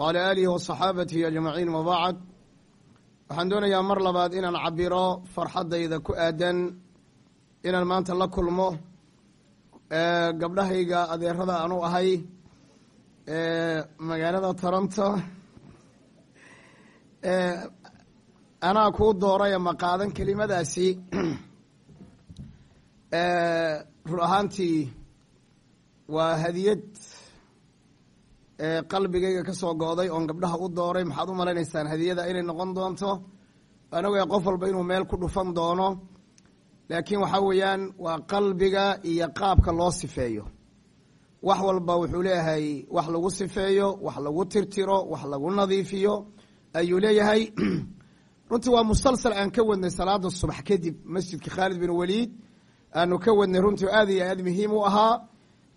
wcalى aalihi waصaxaabatihi ajmaciin wabacd waxaan doonayaa mar labaad inaan cabiro farxaddayda ku aadan inaan maanta la kulmo gabdhahayga adeerada aanu ahay magaalada toronto anaa kuu dooraya ma qaadan kelimadaasi. Run ahaantii waa hadiyad qalbigayga ka soo go'day oon gabdhaha u dooray maxaad u malaynaysaan hadiyada inay noqon doonto? Anagoo qof walba inuu meel ku dhufan doono laakiin waxaa weeyaan waa qalbiga iyo qaabka loo sifeeyo. Wax walba wuxuu leeyahay wax lagu sifeeyo wax lagu tirtiro wax lagu nadiifiyo ayuu leeyahay. Runtii waa musalsal aan ka wadnay salaada subax kadib masjidka khaalid bin waliid. Aanu ka wadnay runtii aad iyo aad muhiim u ahaa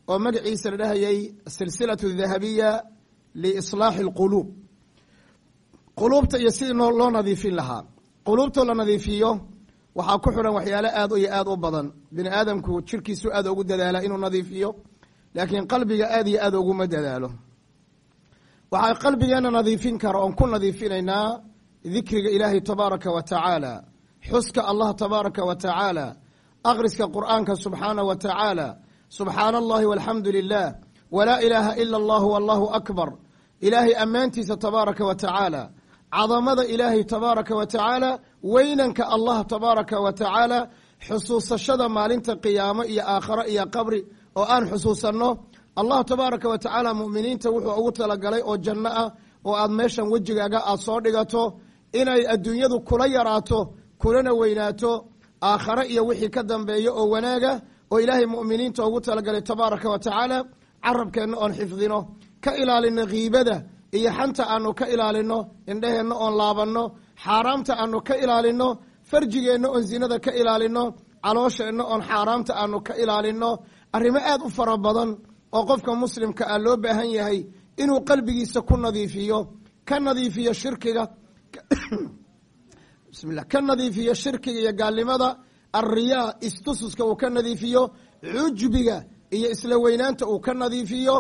oo magaciisa la dhahayay silsilatu dahabiya liislaaxi اlquluub quluubta iyo sidii loo nadiifin lahaa. Quluubtoo la nadiifiyo waxaa ku xiran waxyaalo aad iyo aad u badan. Bini aadamku jirkiisu aad ugu dadaala inuu nadiifiyo laakiin qalbiga aad iyo aad uguma dadaalo. Waxaa qalbigeena nadiifin kara oon ku nadiifinaynaa dikriga ilaahay tabaaraka wa tacaala xuska allah tabaaraka wa tacaala akriska qur'aanka subxaanah wa tacaala subxaana allahi walxamdu lilah walaa ilaaha ila allahu wallahu akbar. Ilaahay ammaantiisa tabaaraka wa tacaala cadamada ilaahay tabaaraka wa tacaala weynanka allah tabaaraka wa tacaala xusuusashada maalinta qiyaamo iyo aakharo iyo qabri oo aan xusuusanno. Allah tabaaraka wa tacaala mu'miniinta wuxuu ugu talagalay oo janno ah oo aad meeshan wejigaaga aad soo dhigato. Inay adduunyadu kula yaraato kulana weynaato. Aakhare iyo wixii ka dambeeya oo wanaaga oo ilaahay mu'miniinta ugu talagalay tabaaraka wa tacaala carabkeenna oon xifdino ka ilaalino kiibada iyo xanta aanu ka ilaalino indheheenna oon laabanno xaaraamta aanu ka ilaalino farjigeenna oon zinada ka ilaalino caloosheenna oon xaaraamta aanu ka ilaalino arrimo aad u fara badan oo qofka muslimka ah loo baahan yahay inuu qalbigiisa ku nadiifiyo ka nadiifiyo shirkiga bismillah ka nadiifiyo shirkiga iyo gaalnimada alriyaa istususka uu ka nadiifiyo cujbiga iyo isla weynaanta uu ka nadiifiyo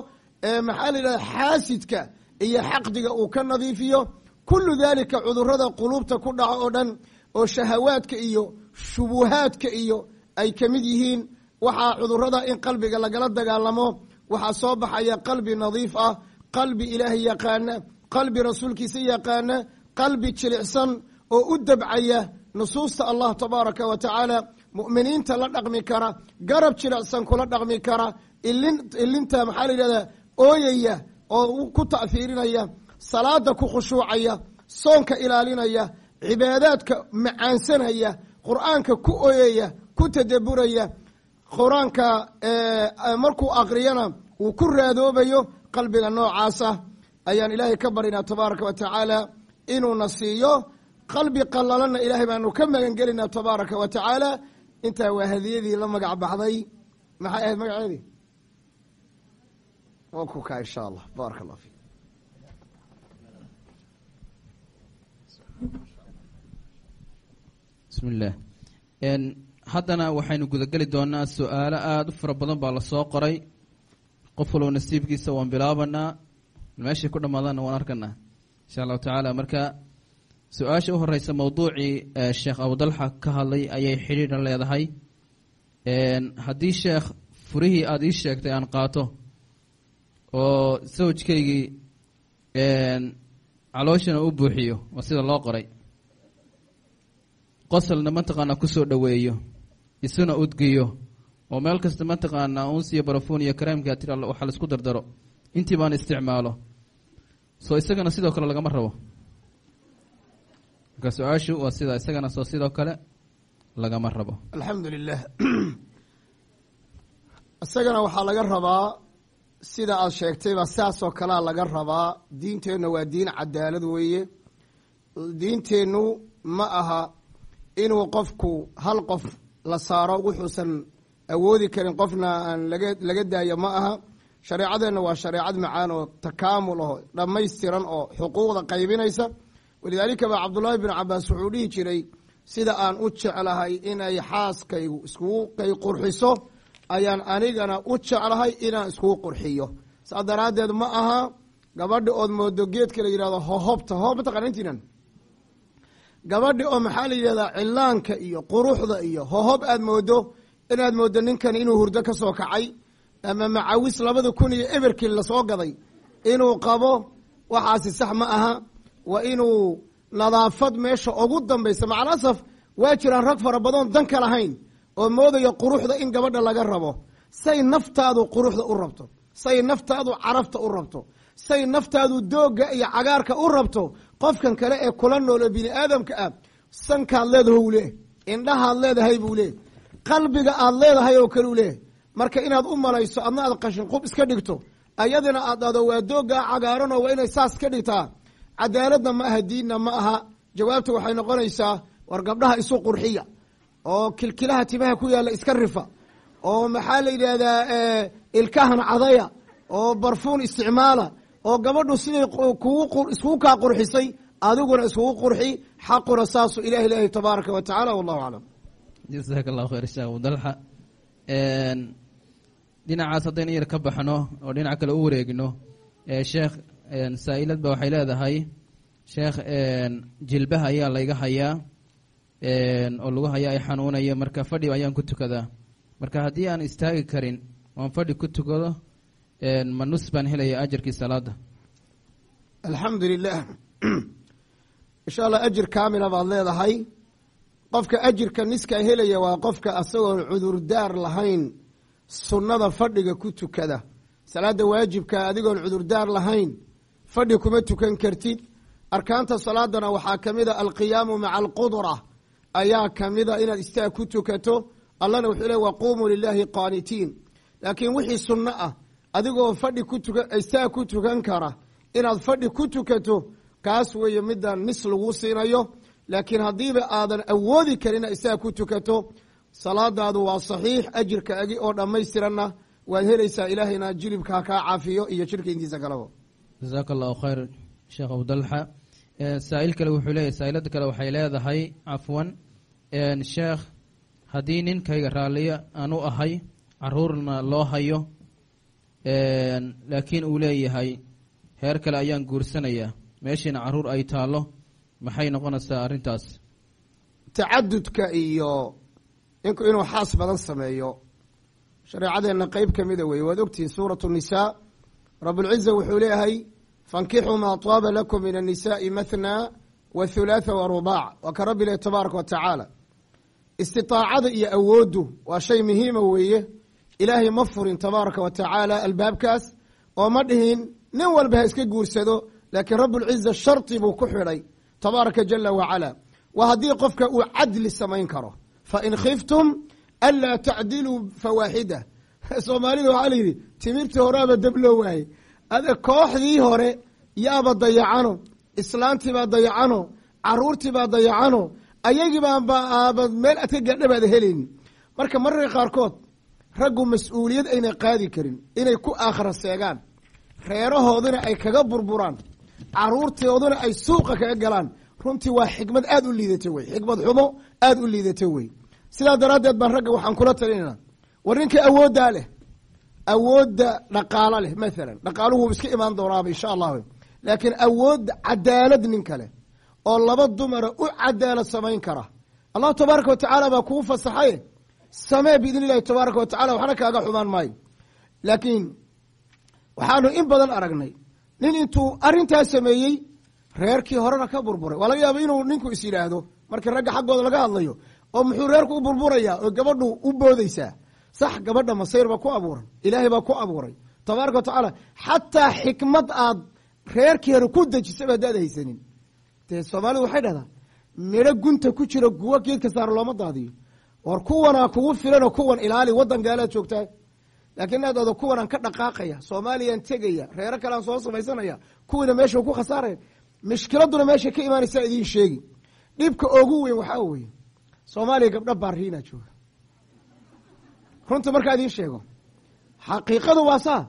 maxaa la yidhahda xaasidka iyo xaqdiga uu ka nadiifiyo. Kulu dalika cudurrada quluubta ku dhaco oo dhan oo shahawaadka iyo shubuhaadka iyo ay ka mid yihiin waxaa cudurrada in qalbiga lagala dagaalamo. Waxaa soo baxaya qalbi nadiif ah qalbi ilaahay yaqaana qalbi rasuulkiisa yaqaana qalbi jilicsan oo u dabcaya nusuusta allah tabaaraka wa tacaala mu'miniinta la dhaqmi kara garab jilicsan kula dhaqmi kara ilin ilinta maxaa la yidhahdaa ooyaya oo ku ta'hiirinaya salaada ku khushuucaya soonka ilaalinaya cibaadaadka macaansanaya qur'aanka ku ooyaya ku tadaburaya qur'aanka markuu akriyana uu ku raadoobayo qalbiga noocaasa ayaan ilaahay ka barinaa tabaaraka wa tacaala inuuna siiyo qalbi qalalana ilaahay baanu ka magan gelinaa tabaaraka wa tacaala. Intaa waa hadiyadii la magac baxday. Maxay ahayd magaceedii? Wa ku kaa insha allah. Baaraka allah fik bismi haddana waxaynu gudageli doonaa su'aalo aada u fara badan baa la soo qoray. Qof walba nasiibkiisa waan bilaabanaa. Meeshay ku dhamaadaanna waan arkanaa. Insha allahu tacaala marka su'aasha u horeysa mawduucii sheekh abudalxa ka hadlay ayay xidhiidha leedahay. Haddii sheekh furihii aada ii sheegtay aan qaato oo sawjkaygii calooshana u buuxiyo waa sida loo qoray. Qosalna mataqaanaa ku soo dhoweeyo isuna udgiyo oo meel kasta mataqaanaa unsiyo barafuun iyo kareemka tir waxa la isku dardaro. Intii baan isticmaalo. Soo isagana sidoo kale lagama rabo marka su'aashu waa sida isagana soo sidoo kale lagama rabo. Alxamdu lilah isagana waxaa laga rabaa sida aad sheegtayba sidaasoo kalea laga rabaa diinteenna waa diin cadaalad weeye. Diinteennu ma aha inuu qofku hal qof la saaro wuxuusan awoodi karin qofna aan laga laga daayo ma aha. Shareecadeenna waa shareecad macaan oo takaamul oo dhammaystiran oo xuquuqda qaybinaysa walidaalika ba cabdullaahi bin cabaas wuxuu dhihi jiray sida aan u jeclahay inay xaaskaygu iskugu qay qurxiso ayaan anigana u jeclahay inaan iskugu qurxiyo. Saas daraaddeed ma aha gabadhi ood moodo geedka la yidhahdo hohobta hohob mataqana intiinan gabadhi oo maxaa la yidhahdaa cilaanka iyo quruxda iyo hohob aad moodo inaad moodo ninkan inuu hurdo ka soo kacay ama macawis labada kun iyo eberkii la soo gaday inuu qabo waxaasi sax ma aha waa inuu nadaafad meesha ugu dambaysa. Macalasaf waa jiraan rag fara badoon dan ka lahayn oo moodaya quruxda in gabadha laga rabo. Say naftaadu quruxda u rabto. Say naftaadu carabta u rabto. Say naftaadu doogga iyo cagaarka u rabto. Qofkan kale ee kula noolo bini aadamka ah sankaad leedahay u leeh indhahaad leedahay buu leeh qalbiga aad leedahay oo kale u leeh marka inaad u malayso adna aad qashin qub iska dhigto. Ayadina aad dhahdo waa dooggaa cagaaranoo waa inay saas ka dhigtaa cadaaladna ma aha diinna ma aha. Jawaabta waxay noqonaysaa war gabdhaha isu qurxiya oo kilkilaha timaha ku yaalla iska rifa oo maxaa la yidhaahdaa ilkahan cadaya oo barfuun isticmaala oo gabadhu siday kugu iskugu kaa qurxisay adiguna iskugu qurxi xaquna saasu ilah ilahi tabaaraka wa tacala wallahu aclam. Jasaaka allahu khayr sheekh abudalxa dhinacaas haddaynu yar ka baxno oo dhinac kale u wareegno sheekh saa-ilad ba waxay leedahay? Sheekh jilbaha ayaa layga hayaa. Oo lagu hayaa ay xanuunaya marka fadhi ayaan ku tukadaa marka haddii aan istaagi karin oan fadhi ku tukado ma nus baan helaya ajarkii salaada alxamdu lilah insha allah ajir kaamila baad leedahay. Qofka ajirka niska helaya waa qofka asagoon cudurdaar lahayn sunnada fadhiga ku tukada. Salaada waajibka adigoon cudurdaar lahayn fadhi kuma tukan kartid. Arkaanta salaadana waxaa ka mid a alqiyaamu maca alqudra. Ayaa kamida inaad istaag ku tukato. Allahna wuxuu le waquumuu lilaahi qaanitiin. Laakiin wixii sunno ah adigoo fadhi ku tuka istaag ku tukan kara inaad fadhi ku tukato kaas weeye midaan nis lagu siinayo. Laakiin haddiiba aadan awoodi karin inaad istaag ku tukato salaadaadu waa saxiix ajirka agi oo dhammaystiranna waad helaysaa ilaahayna jilibka kaa caafiyo iyo jirka intiisa kalaba jasaaka allahu khayr sheekh abudalxa saa-il kale wuxuu leeyahy saa-ilada kale waxay leedahay cafwan sheekh haddii ninkayga raalliyo aan u ahay caruurna loo hayo laakiin uu leeyahay heer kale ayaan guursanayaa. Meeshiina carruur ay taallo maxay noqonaysaa arrintaas? Tacadudka iyo ninku inuu xaas badan sameeyo shareecadeenna qeyb kamida weye waad ogtihiin suuratu nisaa. Rabulciza wuxuu leeyahay fankixuu maa taaba lakum min annisaai mathna wa thulaatha wa rubaac waa ka rabbi leh tabaaraka wa tacaala istiaacada iyo awooddu waa shay muhiima weeye ilaahay ma furin tabaaraka wa tacaala albaabkaas oo ma dhihin nin walba ha iska guursado laakiin rabulciza shardi buu ku xidhay tabaaraka jala wacala waa haddii qofka uu cadli samayn karo fain khiftum anlaa tacdiluu fawaaxida soomaalida waxaa la yidhi timirtii horeaba dab loo waayey ade kooxdii hore yaaba dayacano islaantiibaa dayacano caruurtiibaa dayacano ayagiibaaba aaba meel aad ka gaadhabaada helayni marka mararka qaarkood raggu mas'uuliyad ayna qaadi karin inay ku aakhira seegaan. Reerahooduna ay kaga burburaan. Caruurtooduna ay suuqa kaga galaan. Runtii waa xikmad aada u liidata wey. Xikmad xumo aada u liidata wey. Sidaa daraaddeed baan ragga waxaan kula talinayna war ninka awooddaa leh awoodda dhaqaalo leh mathalan dhaqaaluhu iska imaan doonaaba insha allah laakiin awoodda cadaalad nin kale oo laba dumara u cadaalad samayn kara. Allahu tabaaraka wa tacaala baa kuu fasaxaye samee biidn illahi tabaaraka wa tacala waxna kaaga xumaan maayo. Laakiin waxaanu in badan aragnay nin intuu arrintaas sameeyey reerkii horena ka burburay. Waa laga yaaba inuu ninku is yidhaahdo markii ragga xaggooda laga hadlayo oo muxuu reerku u burburayaa oo gabadhu u boodeysaa sax gabadha masayr baa ku abuuran ilaahay baa ku abuuray. Tabaaraka wa tacaala xataa xikmad aad reerkii ku dejisaba haddaad haysanin. Dee soomaalidu waxay dhahdaa midho gunta ku jira guwa geedka saar looma daadiyo. War kuwanaa kugu filanoo kuwan ilaali waddan gaalaad joogtaa laakiin inaad odo kuwanaan ka dhaqaaqaya soomaaliyaan tegaya reero kalean soo samaysanaya kuwiina meesha ku khasaaraya mishkiladuna meesha ka imaanaysaa idiin sheegi. Dhibka ogu weyn waxaa weye soomaaliya gabdho baariina jooga runta markaa idiin sheego xaqiiqadu waa saa.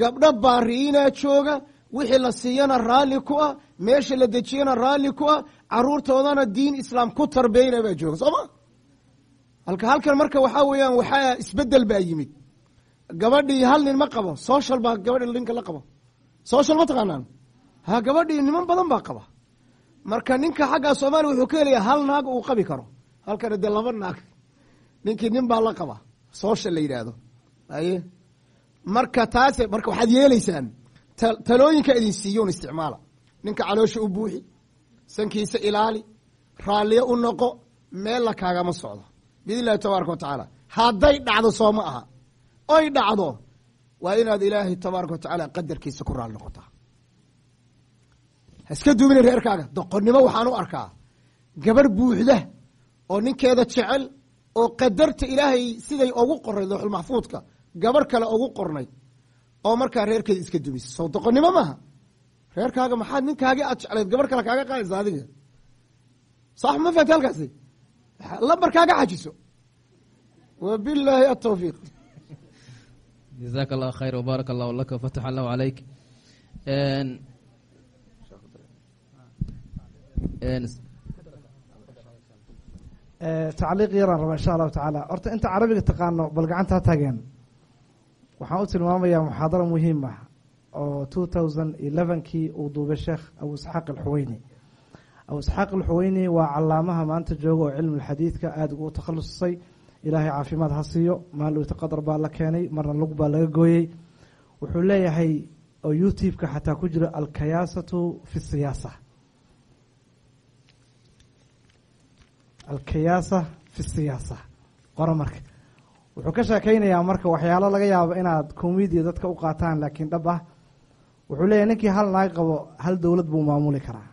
Gabdho baariinaa jooga wixii la siiyana raalli ku ah meesha la dejiyana raalli ku ah caruurtoodana diin islaam ku tarbeyna baa jooga soo ma? Halka halkan marka waxaa weeyaan waxaa isbeddel baa yimid. Gabadhii hal nin ma qabo social baa gabadhi ninka la qabo. Social ma taqaanaan? Ha gabadhii niman badan baa qaba. Marka ninka xaggaa soomaaliya wuxuu ka helayaa hal naag uu qabi karo. Halkana dee laba naag. Ninkii nin baa la qaba social la yidhaahdo aye marka taase marka waxaad yeeleysaan ta- talooyinka idin siiyoun isticmaala. Ninka caloosha u buuxi sankiisa ilaali raalliyo u noqo meella kaagama socdo. Biidn illahi wa tacaala. Hadday dhacdo soo ma aha. Oy dhacdo waa inaad ilaahay tabaaraka wa tacaala qadarkiisa ku raali noqotaa. Ha iska duumina reerkaaga. Doqonnimo waxaan u arkaa. Gabarh buuxda oo ninkeeda jecel oo qadarta ilaahay siday ugu qornayd looxulmaxfuudka gabarh kale ugu qornayd oo markaa reerkeeda iska dumisa sow doqonnimo maaha. Reerkaaga maxaad ninkaagii aad jeclayd gabarh kale kaaga qaadaysa adiga? Sax ma fahamti halkaasi? Lambar kaaga xajiso. Wabilaahi atawfiiq jazaaka allah khayr wbaaraka allahu laka wafatax allahu n tacliiq yaraan raba insha allahu tacaala. Horta inta carabiga taqaano bal gacanta ha taageen. Waxaan u tilmaamayaa muxaadaro muhiim ah oo two thousand elevenkii uu duubay sheekh abu isxaaq alxuweyni abu isxaaq alxuweyni waa calaamaha maanta jooga oo cilmi xadiidka aada ugu takhalusay ilaahay caafimaad ha siiyo maalowta qadar baa la keenay marna lug baa laga gooyey wuxuu leeyahay oo youtube-ka xataa ku jiro alkayaasatu fi siyaasa alkayaasa fi siyaasa. Qora marka. Wuxuu ka sheekeynayaa marka waxyaalo laga yaabo inaad komidiya dadka u qaataan laakiin dhab ah. Wuxuu leeyahy ninkii hal naag qabo hal dowlad buu maamuli karaa.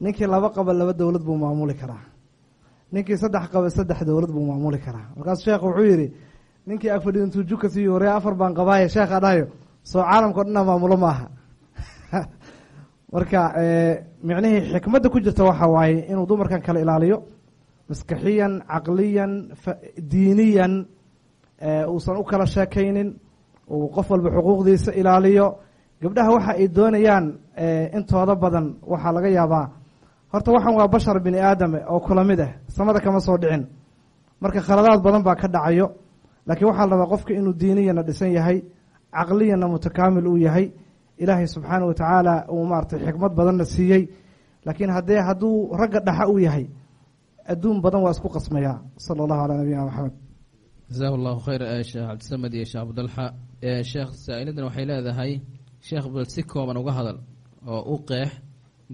Ninkii laba qabo laba dowlad buu maamuli karaa. Ninkii saddex qabo saddex dowlad buu maamuli karaa. Markaasu sheekh wuxuu yihi ninkii afadhi intuu juka afar baan qabaaye sheekha dhahayo soo caalamkao dhanna maamulo maaha marka micnihii xikmadda ku jirta waxa waaye inuu dumarkan kala ilaaliyo maskaxiyan caqliyan diiniyan uusan u kala sheekaynin uu qof walba xuquuqdiisa ilaaliyo. Gabdhaha waxa ay doonayaan intooda badan waxaa laga yaabaa horta waxan waa bashar bini aadame oo kula mid ah samada kama soo dhicin. Marka khaladaad badan baa ka dhacayo laakiin waxaa la rabaa qofka inuu diiniyana dhisan yahay caqliyanna mutakaamil uu yahay ilaahay subxaana wa tacaala uu maaratay xikmad badanna siiyey. Laakiin haddee hadduu ragga dhaxa u yahay adduun badan waa isku qasmayaa sala allahu calaa nabiyina maxamed jazahu allahu khayr sheekh cabdisamed iyo sheekh abdalxa sheekh saa-iladan waxay leedahay sheekh bal si kooban uga hadal oo u qeex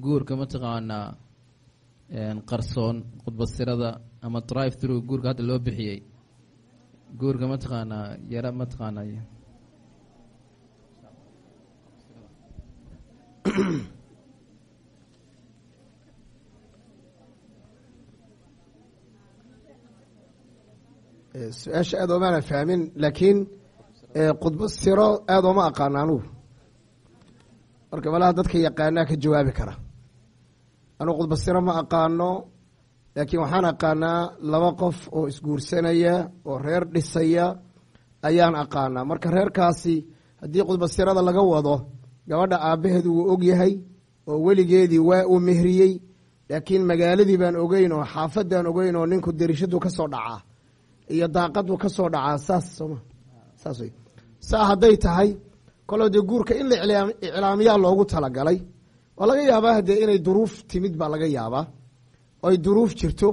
guurka mataqaanaa qarsoon khudbasirada ama drive through guurka hadda loo bixiyey. Guurka mataqaanaa yara mataqaanaa su'aasha aad oomaana fahmin laakiin khudba siro aada ooma aqaano anugu marka malaha dadka yaqaanaa ka jawaabi kara. Anugu khudba siro ma aqaano laakiin waxaan aqaanaa laba qof oo isguursanaya oo reer dhisaya ayaan aqaanaa. Marka reerkaasi haddii khudba sirada laga wado gabadha aabbaheedu wuu og yahay oo weligeedii waa uu mehriyey laakiin magaaladii baan ogeyn oo xaafadaan ogeyn oo ninku derishadu ka soo dhacaa iyo daaqadu ka soo dhacaa saas sooma saas wey saa hadday tahay koloo dee guurka in la iclaamiyaa loogu talagalay waa laga yaabaa haddee inay duruuf timid baa laga yaabaa oo ay duruuf jirto.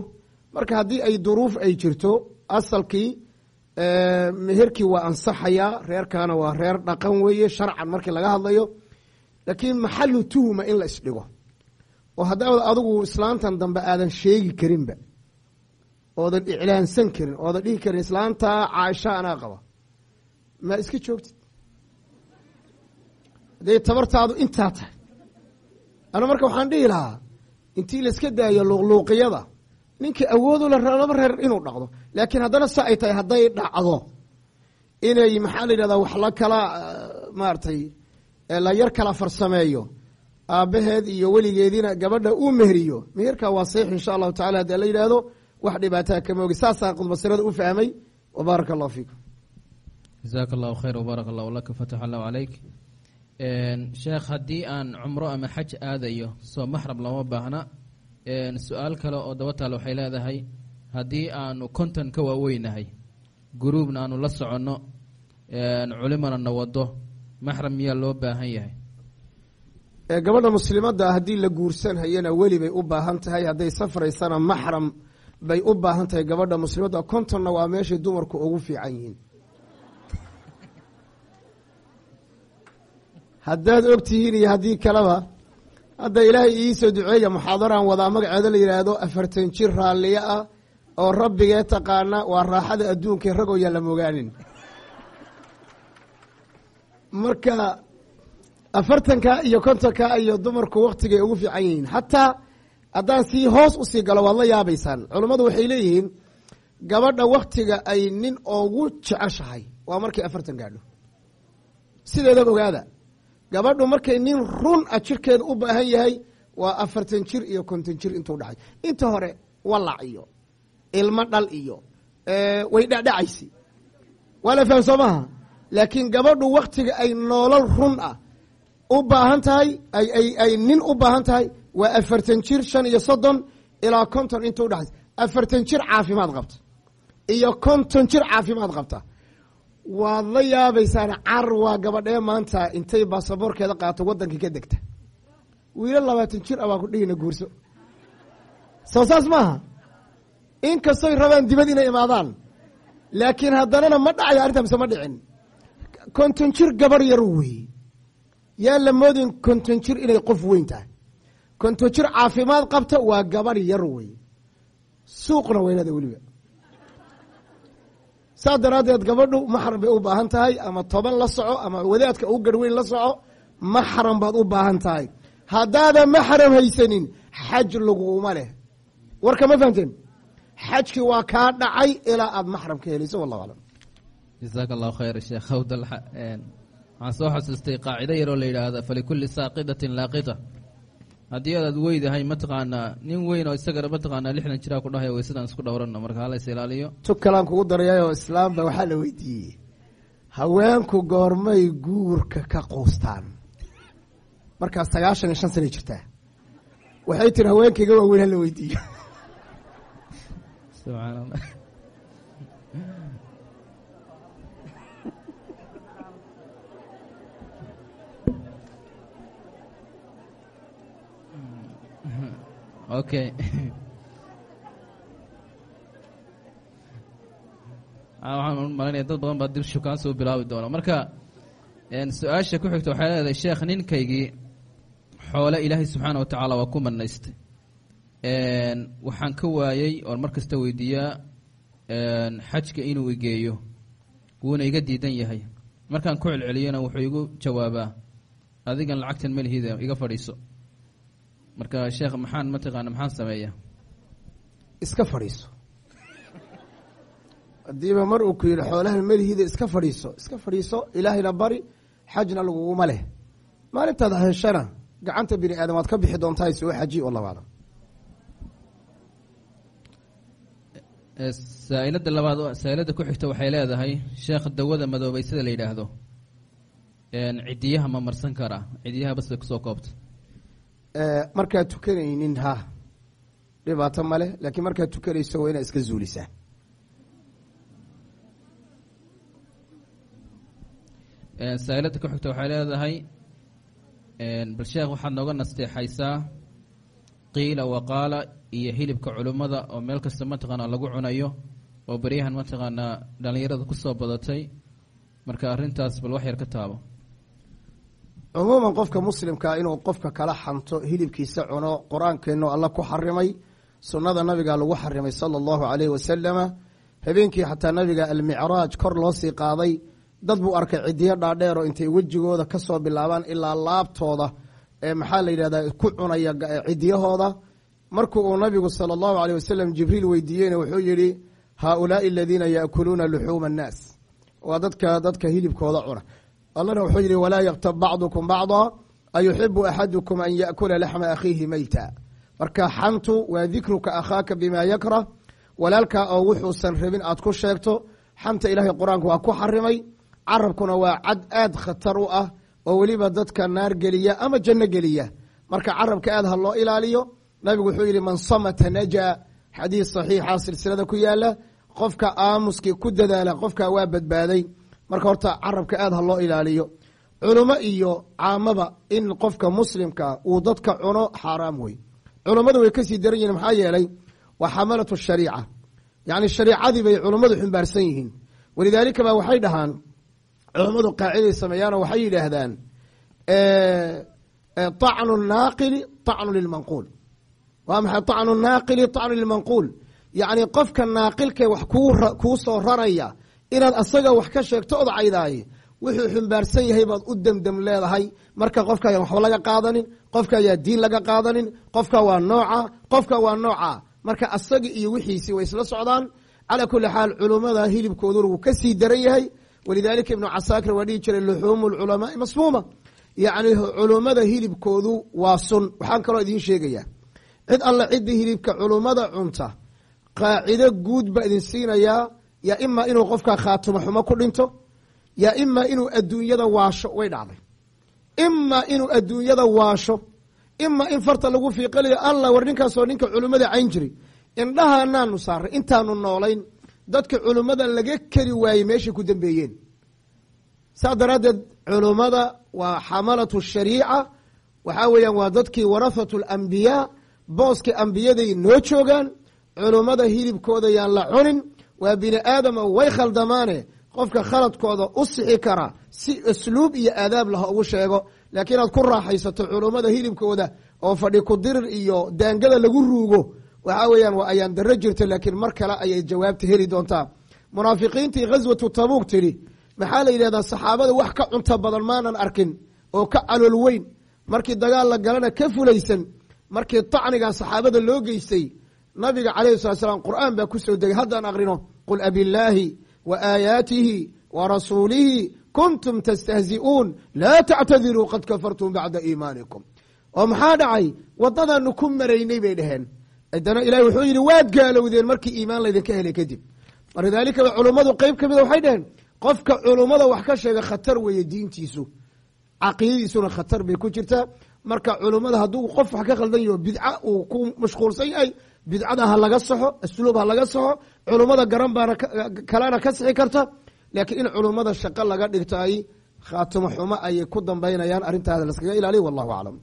Marka haddii ay duruuf ay jirto asalkii meherkii waa ansaxayaa reerkaana waa reer dhaqan weeye sharcan markii laga hadlayo laakiin maxalu tuhuma in la isdhigo. Oo haddaad adigu islaantan dambe aadan sheegi karinba oodan iclaansan karin oodan dhihi karin islaanta caaisha anaa qaba. Ma iska joogtid? Hadday tabartaadu intaa tahay. Anu marka waxaan dhihi lahaa intii laiska daayo luuqluuqiyada ninkii awoodu la laba reer inuu dhaqdo laakiin haddana sa ay tahay hadday dhacdo inay maxaa la yidhahdaa wax la kala maaragtay la yar kala farsameeyo. Aabbaheed iyo weligeediina gabadha uu meheriyo meherka waa saxiix insha allahu tacala haddii la yidhaahdo wax dhibaataa kama ogi saasaa khudbasirada u fahmay. Wbaaraka allahu fiikum. Jazaaka allahu khayr wbaaraka allahu laka. Fatax allahu calayk sheekh haddii aan cumro ama xaj aadayo soo maxram looma baahna. Su'aal kale oo daba taal waxay leedahay haddii aanu konton ka waaweynahay guruubna aanu la soconno culimana na wado maxram miyaa loo baahan yahay? Gabadha muslimadda haddii la guursanhayana weli bay u baahan tahay. Hadday safraysana maxram bay u baahan tahay gabadha muslimadda. Kontonna waa meeshay dumarku ugu fiican yihiin. Haddaad og tihiin iyo haddii kaleba hadda ilaahay iisoo duceeya muxaadaraan wadaa magaceeda la yidhaahdo afartan jir raalliyo ah oo rabbigee taqaana waa raaxada adduunkae ragoo yaan la mogaanin marka afartanka iyo kontonka iyo dumarku waktigay ugu fiican yihiin. Xataa haddaan sii hoos u sii galo waad la yaabaysaan. Culummadu waxay leeyihiin gabadha waktiga ay nin ugu jeceshahay waa markay afartan gaadho. Sideedaba ogaada gabadhu markay nin run a jirkeeda u baahan yahay waa afartan jir iyo konton jir intuu dhacay. Inta hore walac iyo ilmo dhal iyo way dhacdhacaysi waa la faham soo maaha laakiin gabadhu waktiga ay noolal run ah u baahan tahay ay nin u baahan tahay waa afartan jir shan iyo soddon ilaa konton inta udhexaysa afartan jir caafimaad qabta iyo konton jir caafimaad qabta. Waad la yaabaysaan car waa gabadhee maanta intay baasaboorkeeda qaato waddankii ka degta. Wiilo labaatan jir a baa ku dhihina guurso. Soo saas maaha inkastoy rabaan dibad inay imaadaan laakiin haddanana ma dhacayo arrintaa mise ma dhicin konton jir gabarh yar wey. Yaa la moodin konton jir inay qof weyn tahay. Konton jir caafimaad qabta waa gabarh yar wey. Suuqna weynada weliba. Saas daraaddeed gabadhu maxram bay u baahan tahay ama toban la soco ama wadaadka u garhweyn la soco maxram baad u baahan tahay. Haddaada maxram haysanin xaj laguma leh. Warka ma fahamteen xajkii waa kaa dhacay ilaa aada maxram ka helayso wallahu aclam jasaaka allahu khayr sheekh hawdal waxaan soo xasuustay qaacido yaroo la yidhaahda falikulli saaqidatin laaqita. Haddii aadaad weydahay mataqaanaa nin weyn oo isagana mataqaanaa lixdan jiraa ku dhahay waysadaan isku dhowrano marka hala is ilaaliyo. Tug kalaan kugu darayayoo islaamba waxaa la weydiiyey haweenku goormay guurka ka quustaan. Markaas sagaashan iyo shan sanay jirtaa. Waxay tiri haweenkayga waaweyn hala weydiiyo. Subxaan allah okay waxaan malanaya dad badan baa dib shukaan soo bilaabi doona marka su'aasha ku xigta waxay leedahay sheekh ninkaygii xoole ilaahay subxaana wa tacaala waa ku manaystay. Waxaan ka waayey oon mar kasta weydiiyaa xajka inuu igeeyo wuuna iga diidan yahay. Markaan ku celceliyona wuxuu igu jawaabaa adigan lacagtan malihida iga fadhiiso marka sheekh maxaan mataqaana maxaan sameeya iska fadhiiso. Haddiiba mar uu ku yidhi xoolaha melihiida iska fadhiiso. Iska fadhiiso ilaahayna bari xajna laguguma leh. Maalintaad heshana gacanta bini aadam waad ka bixi doontaa soo xaji wallahu aclam saa-ilada labaad saa-ilada ku xigta waxay leedahay sheekh dawada madoobay sida la yidhaahdo. Cidiyaha ma marsan karaa cidiyaha bas bay ku soo koobta markaad tukanaynin ha. Dhibaato male laakiin markaad tukanayso waa inaad iska zuulisaa saa-ilada ku xigta waxay leedahay bal sheekh waxaad nooga nasteexaysaa qiila waqaala iyo hilibka culummada oo meel kasta mataqaanaa lagu cunayo oo beryahan mataqaanaa dhallinyarada ku soo badatay. Marka arrintaas bal wax yar ka taabo cumuuman qofka muslimkaa inuu qofka kala xanto hilibkiisa cuno qur'aankeennu alla ku xarimay sunnada nabiga lagu xarimay sala allahu caleyhi wasalama habeenkii xataa nabiga almicraaj kor loo sii qaaday dad buu arkay cidiyo dhaadheer oo intay wejigooda ka soo bilaabaan ilaa laabtooda ee maxaa la yidhahdaa ku cunaya cidiyahooda markuu uu nabigu sala allahu aleyh wasalam jibriil weydiiyeyna wuxuu yihi haaulaai aladiina yaakuluuna luxuuma annaas. Waa dadka dadka hilibkooda cuna allana wuxuu yihi walaa yaktab bacdukum bacda ayuxibu axadukum an yaakula laxma akhiihi meyta marka xantu waa dikruka akhaaka bima yakrah walaalkaa oo wuxuusan rabin aad ku sheegto xanta ilaahay qur'aanka waa ku xarimay carabkuna waa cad aad khatar u ah oo weliba dadka naar geliya ama janno geliya. Marka carabka aad ha loo ilaaliyo nabigu wuxuu yihi man samata najaa xadiis saxiixa silsilada ku yaalla qofka aamuskii ku dadaala qofka waa badbaaday marka horta carabka aad ha loo ilaaliyo. Culimo iyo caamaba in qofka muslimka uu dadka cuno xaaraam wey culummadu way ka sii daran yihiin maxaa yeelay waa xamalatu shariica. Yani shariicadii bay culummadu xumbaarsan yihiin. Walidaalika ba waxay dhahaan culummadu qaaciday sameeyaanoo waxay yidhaahdaan acnu naaqili acnu lilmanquul. Waa maxay? Acnu naaqili acnu lilmanquul. Yani qofka naaqilkee wax kuu soo raraya inaad asaga wax ka sheegto od caydaaye wuxuu xumbaarsan yahay baad u demdem leedahay. Marka qofka ayaan waxba laga qaadanin qofka ayaa diin laga qaadanin qofka waa nooca qofka waa nooca. Marka asaga iyo wixiisii way isla socdaan. Calaa kuli xaal culummada hilibkooduna wuu ka sii daran yahay. Walidaalika ibnu casaakir waa dhihi jiray luxuumu lculamaai masmuuma. Yacni culummada hilibkoodu waa sun. Waxaan kaloo idiin sheegaya cid alla ciddii hilibka culummada cunta qaacido guud baa idin siinayaa yaa imaa inuu qofka khaatimo xumo ku dhinto yaa imaa inuu adduunyada waasho way dhacday. Imaa inuu adduunyada waasho imaa in farta lagu fiiqalayo alla war ninkaasoo ninka culummada cayn jiri indhahaanaanu saaray intaanu noolayn dadka culummada laga keri waayey meeshay ku dambeeyeen. Saas daraaddeed culummada waa xamalatu shariica waxaa weeyaan waa dadkii warahatu alambiyaa booskii ambiyaday noo joogaan culummada hilibkooda yaan la cunin waa bini aadama way khaldamaane. Qofka khaladkooda u sixi kara si asluub iyo aadaab laha ugu sheego. Laakiin inaad ku raaxaysato culummada hilibkooda oo fadhi kudirir iyo daangada lagu ruugo waxaa weeyaan waa ayaan daro jirta laakiin mar kale ayay jawaabta heli doontaa. Munaafiqiintii ghaswatu tabuuk tidhi maxaa la yidhahdaa saxaabada wax ka cunto badan maanan arkin oo ka calool weyn. Markii dagaal la galana ka fulaysan markii tacnigan saxaabada loo geystay nabiga calayhi salat slam qur'aan baa ku soo degay. Haddaan aqrino qul aayaatihi wa rasuulihi kuntum tastahzi'uun laa tactadiruu qad kafartum bacda iimaanikum oo maxaa dhacay waddadaanu ku maraynay bay dhaheen haddana ilahi wuxuu yidhi waad gaalowdeen markii iimaan laydinka helay kadib walidaalika culummadu qeyb ka mida waxay dhaheen qofka culummada wax ka sheega khatar weeye diintiisu caqiidadiisuna khatar bay ku jirtaa marka culummada hadduu qof wax ka khaldan yaho uu ku mashquulsan yahay bidcada ha laga saxo asluub ha laga saxo culummada garan baana kalena ka sixi karta. Laakiin in culummada shaqo laga dhigto ay khaatimo xumo ayay ku dambaynayaan arrintaada laskaga ilaaliy wallahu aclam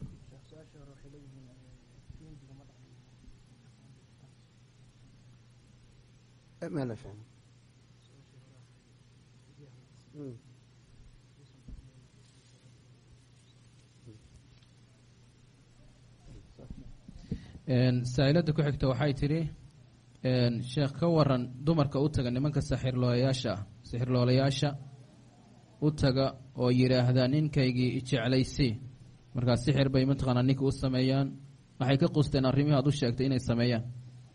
saa-ilada ku xigta waxay tidhi sheekh ka waran dumarka u taga nimanka saxirloolayaasha ah sixirloolayaasha u taga oo yidhaahda ninkaygii ijeclaysi markaa sixir bay mataqaanaa ninka u sameeyaan. Waxay ka qusteen arrimihii aad u sheegtay inay sameeyaan.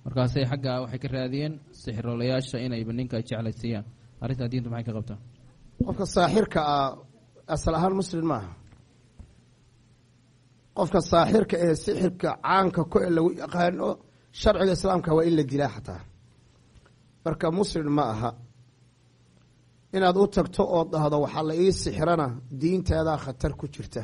Markaasay xaggaa waxay ka raadiyeen sixirloolayaasha inayba ninka jeclaysiiyaan arrintaa diintu maxay ka qabtaa? Qofka saaxirka ah asal ahaan muslim maaha qofka saaxirka ee sixirka caanka ku e lagu yaqaano sharciga islaamka waa in la dilaa xataa. Marka muslim ma aha. Inaad u tagto oo dhahdo waxaa la ii sixirana diinteedaa khatar ku jirta.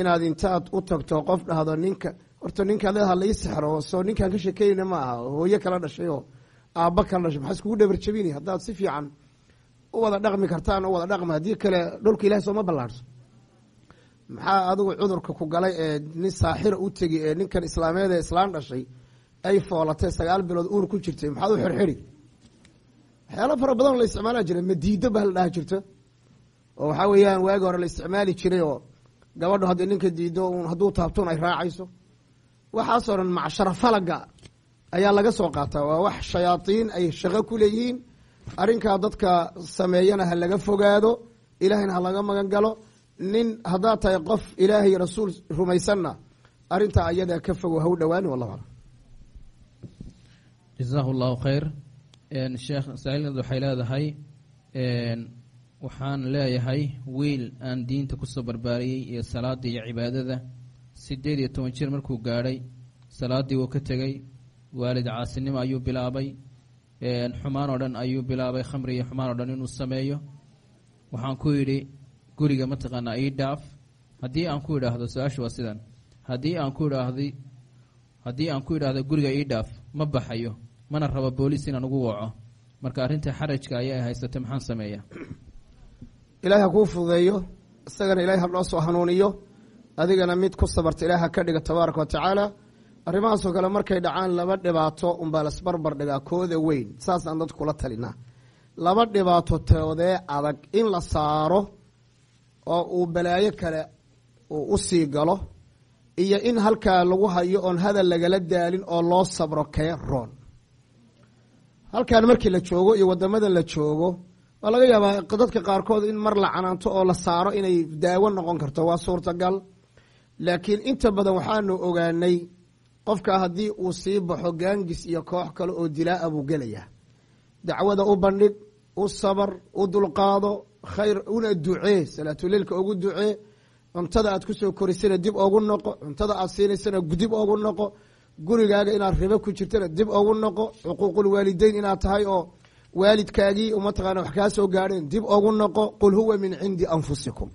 Inaad intaad u tagto qof dhahdo ninka horta ninkaad la ii sixiro soo ninkaan ka sheekeynayna ma aha hooyo kala dhashay oo aabba kala dhashay maxaa iskugu dhabar jabini? Haddaad si fiican u wada dhaqmi kartaan u wada dhaqma haddii kale dhulka ilahay sooma ballaarhso maxaa adigu cudurka ku galay ee nin saaxira u tegi ee ninkan islaameed ee islaan dhashay ay foolatay sagaal bilood uur ku jirtay? Maxaad u xirxiri? Waxyaalo fara badan la isticmaala jiray madiido baa la dhaha jirto oo waxaa weeyaan waagi hore la isticmaali jiray oo gabadho haddii ninka diido un hadduu taabtoon ay raacayso. Waxaasoo dhan macshara falaga ayaa laga soo qaataa. Waa wax shayaadiin ay shaqo ku leeyihiin. Arrinkaa dadka sameeyana ha laga fogaado ilaahayna ha laga magan galo nin haddaad tahay qof ilaahay rasuul rumaysanna arrintaa ayadaa ka fogo ha u dhowaani wallahu aclam. Jasaahu allahu khayr sheekh saa-ilad waxay leedahay waxaan leeyahay wiil aan diinta ku soo barbaariyey iyo salaada iyo cibaadada. Sideed iyo toban jir markuu gaadhay salaadii wuu ka tegey waalid caasinimo ayuu bilaabay. Xumaan oo dhan ayuu bilaabay khamri iyo xumaan oo dhan inuu sameeyo. Waxaan ku yidhi guriga mataqaanaa ii dhaaf. Haddii aan ku idhaahdo su'aasha waa sidan. Haddii aan ku idhaahdi haddii aan ku idhaahdo guriga ii dhaaf ma baxayo mana rabo booliis inaan ugu waco. Marka arrinta xarajka ayaa haysatay maxaan sameeyaa? Ilaahay ha kuu fududeeyo isagana ilahay ha noo soo hanuuniyo. Adigana mid ku sabarta ilaah ha ka dhiga tabaaraka wa tacaala. Arrimahaasoo kale markay dhacaan laba dhibaato unbaa lasbarbar dhigaa kooda weyn. Saasaan dadku kula talinaa laba dhibaato toodee adag. In la saaro oo uu balaayo kale uu u sii galo iyo in halkaa lagu hayo oon hadal lagala daalin oo loo sabro kee roon. Halkan markii la joogo iyo waddamada la joogo waa laga yaabaa dadka qaarkood in mar la canaanto oo la saaro inay daawo noqon karto waa suurtagal. Laakiin inta badan waxaanu ogaanay qofka haddii uu sii baxo gaangis iyo koox kale oo dilaa-a buu gelayaa. Dacwada u bandhig u sabar u dulqaado khayr una ducee salaatuleilka ugu ducee cuntada aad ku soo korisana dib ogu noqo cuntada aad siinaysana dib ogu noqo gurigaaga inaad ribo ku jirtana dib ogu noqo xuquuqul waalideyn inaad tahay oo waalidkaagii mataqaana wax kaa soo gaadheen dib ogu noqo qul huwa min cindi anfusikum.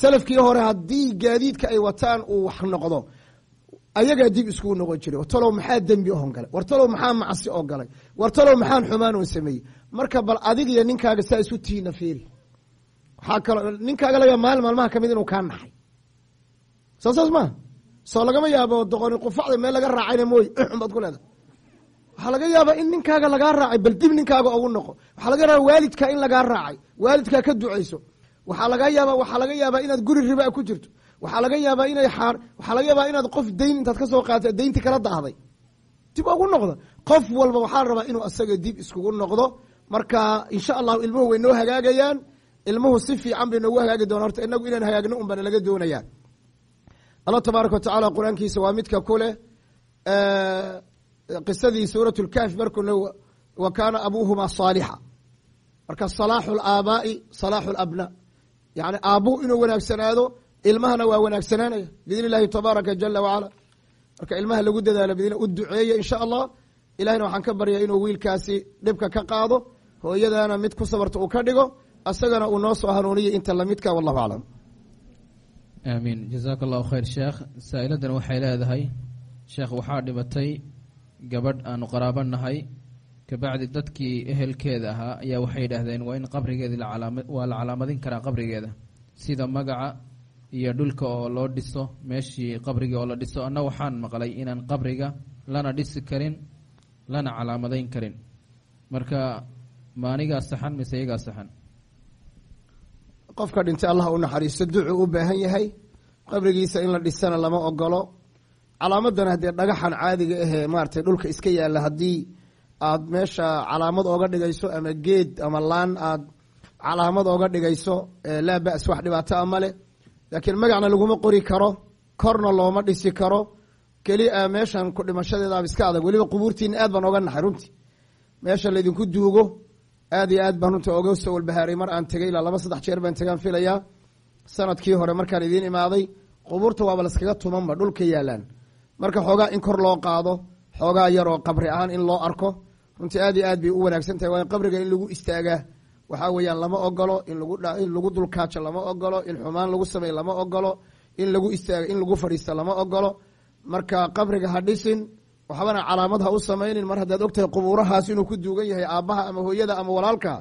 Salafkii hore haddii gaadiidka ay wataan uu wax noqdo ayagaa dib iskugu noqon jiray wartalow maxaa dembi ohon galay? Wartalow maxaa macsi oo galay? Wartalow maxaan xumaan oo sameeyey marka bal adig iyo ninkaaga saa isu tiina fiiri. Waxaa kaloo ninkaaga laga maalin maalmaha ka mid inuu kaa naxay soo maa soo lagama yaabo doqoni qufacda meel laga raacayna mooy baad ku leedahay. Waxaa laga yaabaa in ninkaaga lagaa raacay bal dib ninkaaga ogu noqo. Waxaa laga yaaba waalidka in lagaa raacay. Waalidkaa ka ducayso. Waxaa laga yaaba waxaa laga yaabaa inaad guri ribaa ku jirto. Waxaa laga yaabaa inay xaar waxaa laga yaabaa inaad qof dayn intaad ka soo qaata daynti kala dahday dib ogu noqdo. Qof walba waxaa rabaa inuu asaga dib iskugu noqdo marka insha allahu ilmuhu way noo hagaagayaan. Ilmuhu si fiican bay noogu hagaagi doona horta inagu inaan hagaagno un laga doonaya allah tabaaraka wa tacaala qur'aankiisa waa midka ku qisadii suurat lkaafi markuu wa kaana abuuhumaa saalixa. Marka salaaxu laabaa'i salaaxu labnaa yani aabbuhu inuu wanaagsanaado ilmahana waa wanaagsanaanaya biidn illahi tabaaraka jala wacala marka ilmaha lagu dadaalo bidn u duceeya insha allah ilahina waxaan ka baryaa inuu wiilkaasi dhibka ka qaado hooyadana mid ku sabarta uu ka dhigo asagana uu noo soo hanuuniyo inta lamidka wallahu aclam aamiin jazaaka allahu khayr sheekh. Saa-iladan waxay leedahay sheekh waxaa dhimatay gabadh aanu qaraabo nahay kabacdi dadkii ehelkeeda ahaa ayaa waxay yidhaahdeen waa in qabrigeedi waa la calaamadin karaa qabrigeeda. Sida magaca iyo dhulka oo loo dhiso meeshii qabrigii oo la dhiso anna waxaan maqlay inaan qabriga lana dhisi karin lana calaamadayn karin. Marka maanigaa saxan mise iyagaa saxan? Qofka dhintay allah u naxariisto ducuu u baahan yahay qabrigiisa in la dhisana lama ogolo calaamadana haddee dhagaxan caadiga ahee maaratay dhulka iska yaalla haddii aad meesha calaamad ooga dhigayso ama geed ama laan aad calaamad ooga dhigayso laa bas wax dhibaato a male laakiin magacna laguma qori karo korna looma dhisi karo. Kelia meeshan ku dhimashadeedaaba iska adag weliba qubuurtiina aad baan oga naxay runtii meesha laydinku duugo aad iyo aad baan runta oga soo walbahaaray. Mar aan tegay ilaa laba saddex jeer baan tegaan filayaa. Sanadkii hore markaan idiin imaaday qubuurta waaba laskaga tumanba dhulka yaalaan. Marka xoogaa in kor loo qaado xoogaa yar oo qabri ahaan in loo arko runtii aad iyo aad bay u wanaagsan tahay. Waa in qabriga in lagu istaagaa waxaa weeyaan lama ogolo in laguin lagu dulkaajo lama ogolo in xumaan lagu sameey lama ogolo in lagu istaaga in lagu fadhiista lama ogolo marka qabriga ha dhisin waxbana calaamad ha u samaynin mar haddaad ogtahay qubuurahaas inuu ku duugan yahay aabbaha ama hooyada ama walaalka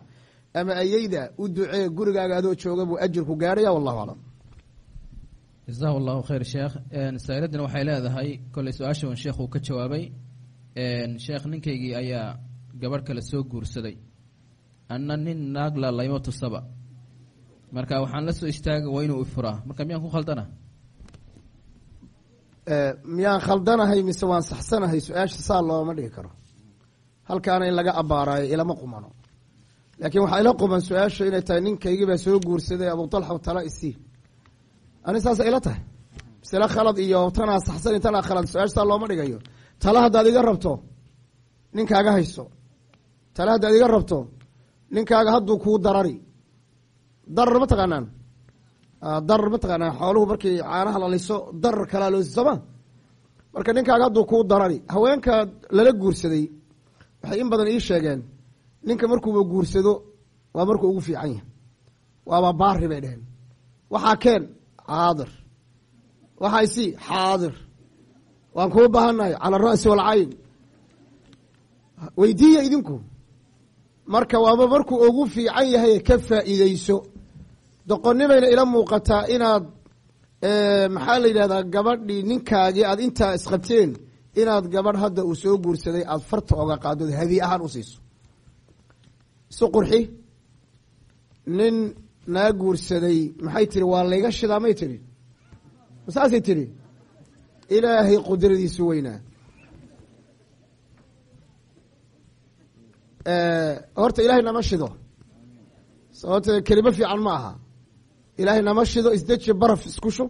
ama ayeyda u ducee gurigaaga adoo jooga buu ajirku gaarhaya wallahu aclam. Jazahu allahu khayr sheekh. Saa-iladan waxay leedahay kolley su'aasha un sheekh uu ka jawaabay. Sheekh ninkaygii ayaa gabadh kale soo guursaday. Anna nin naagla laymo tusaba. Marka waxaan la soo istaaga waa inuu ifuraa marka miyaan ku khaldana miyaan khaldanahay mise waan saxsanahay? Su'aasha saa looma dhigi karo. Halkaana in laga abaaraayo ilama qumano. Laakiin waxaa ila quman su'aasha inay tahay ninkaygibaa soo guursaday abu tala isii ani saasa ila tahay? Misle khalad iyo tanaa saxsan tanaa khalad su'aasha saa looma dhigayo. Tala haddaad iga rabto ninkaaga hayso. Tala haddaad iga rabto ninkaaga hadduu kuu darari. Darar ma taqaanaan darar ma taqaanaan xooluhu markii caanaha la liso darar kalaa loosi sooma marka ninkaaga hadduu kuu darari haweenka lala guursaday waxay in badan ii sheegeen ninka markuuba guursado waa markuu ugu fiican yahay. Waaba baari bay dheheen waxaa keen xaadir. Waxaa isi xaadir. Waan kuu bahannahay cala ara'si walcayn weydiiya idinku. Marka waaba markuu ugu fiican yahay ka faa'iideyso doqonnimayna ila muuqataa inaad maxaa la yidhahdaa gabadhii ninkaagii aad intaa isqabteen inaad gabadh hadda uu soo guursaday aada farta oga qaadod hadiye ahaan u siiso. Isu qurxi. Nin naa guursaday maxay tiri waa layga shidaa may tiri. Saasay tiri ilaahay qudradiisu weynaa. Horta ilaahay nama shido. Sababto kelimo fiican ma aha ilaahay nama shido isdeji baraf isku shub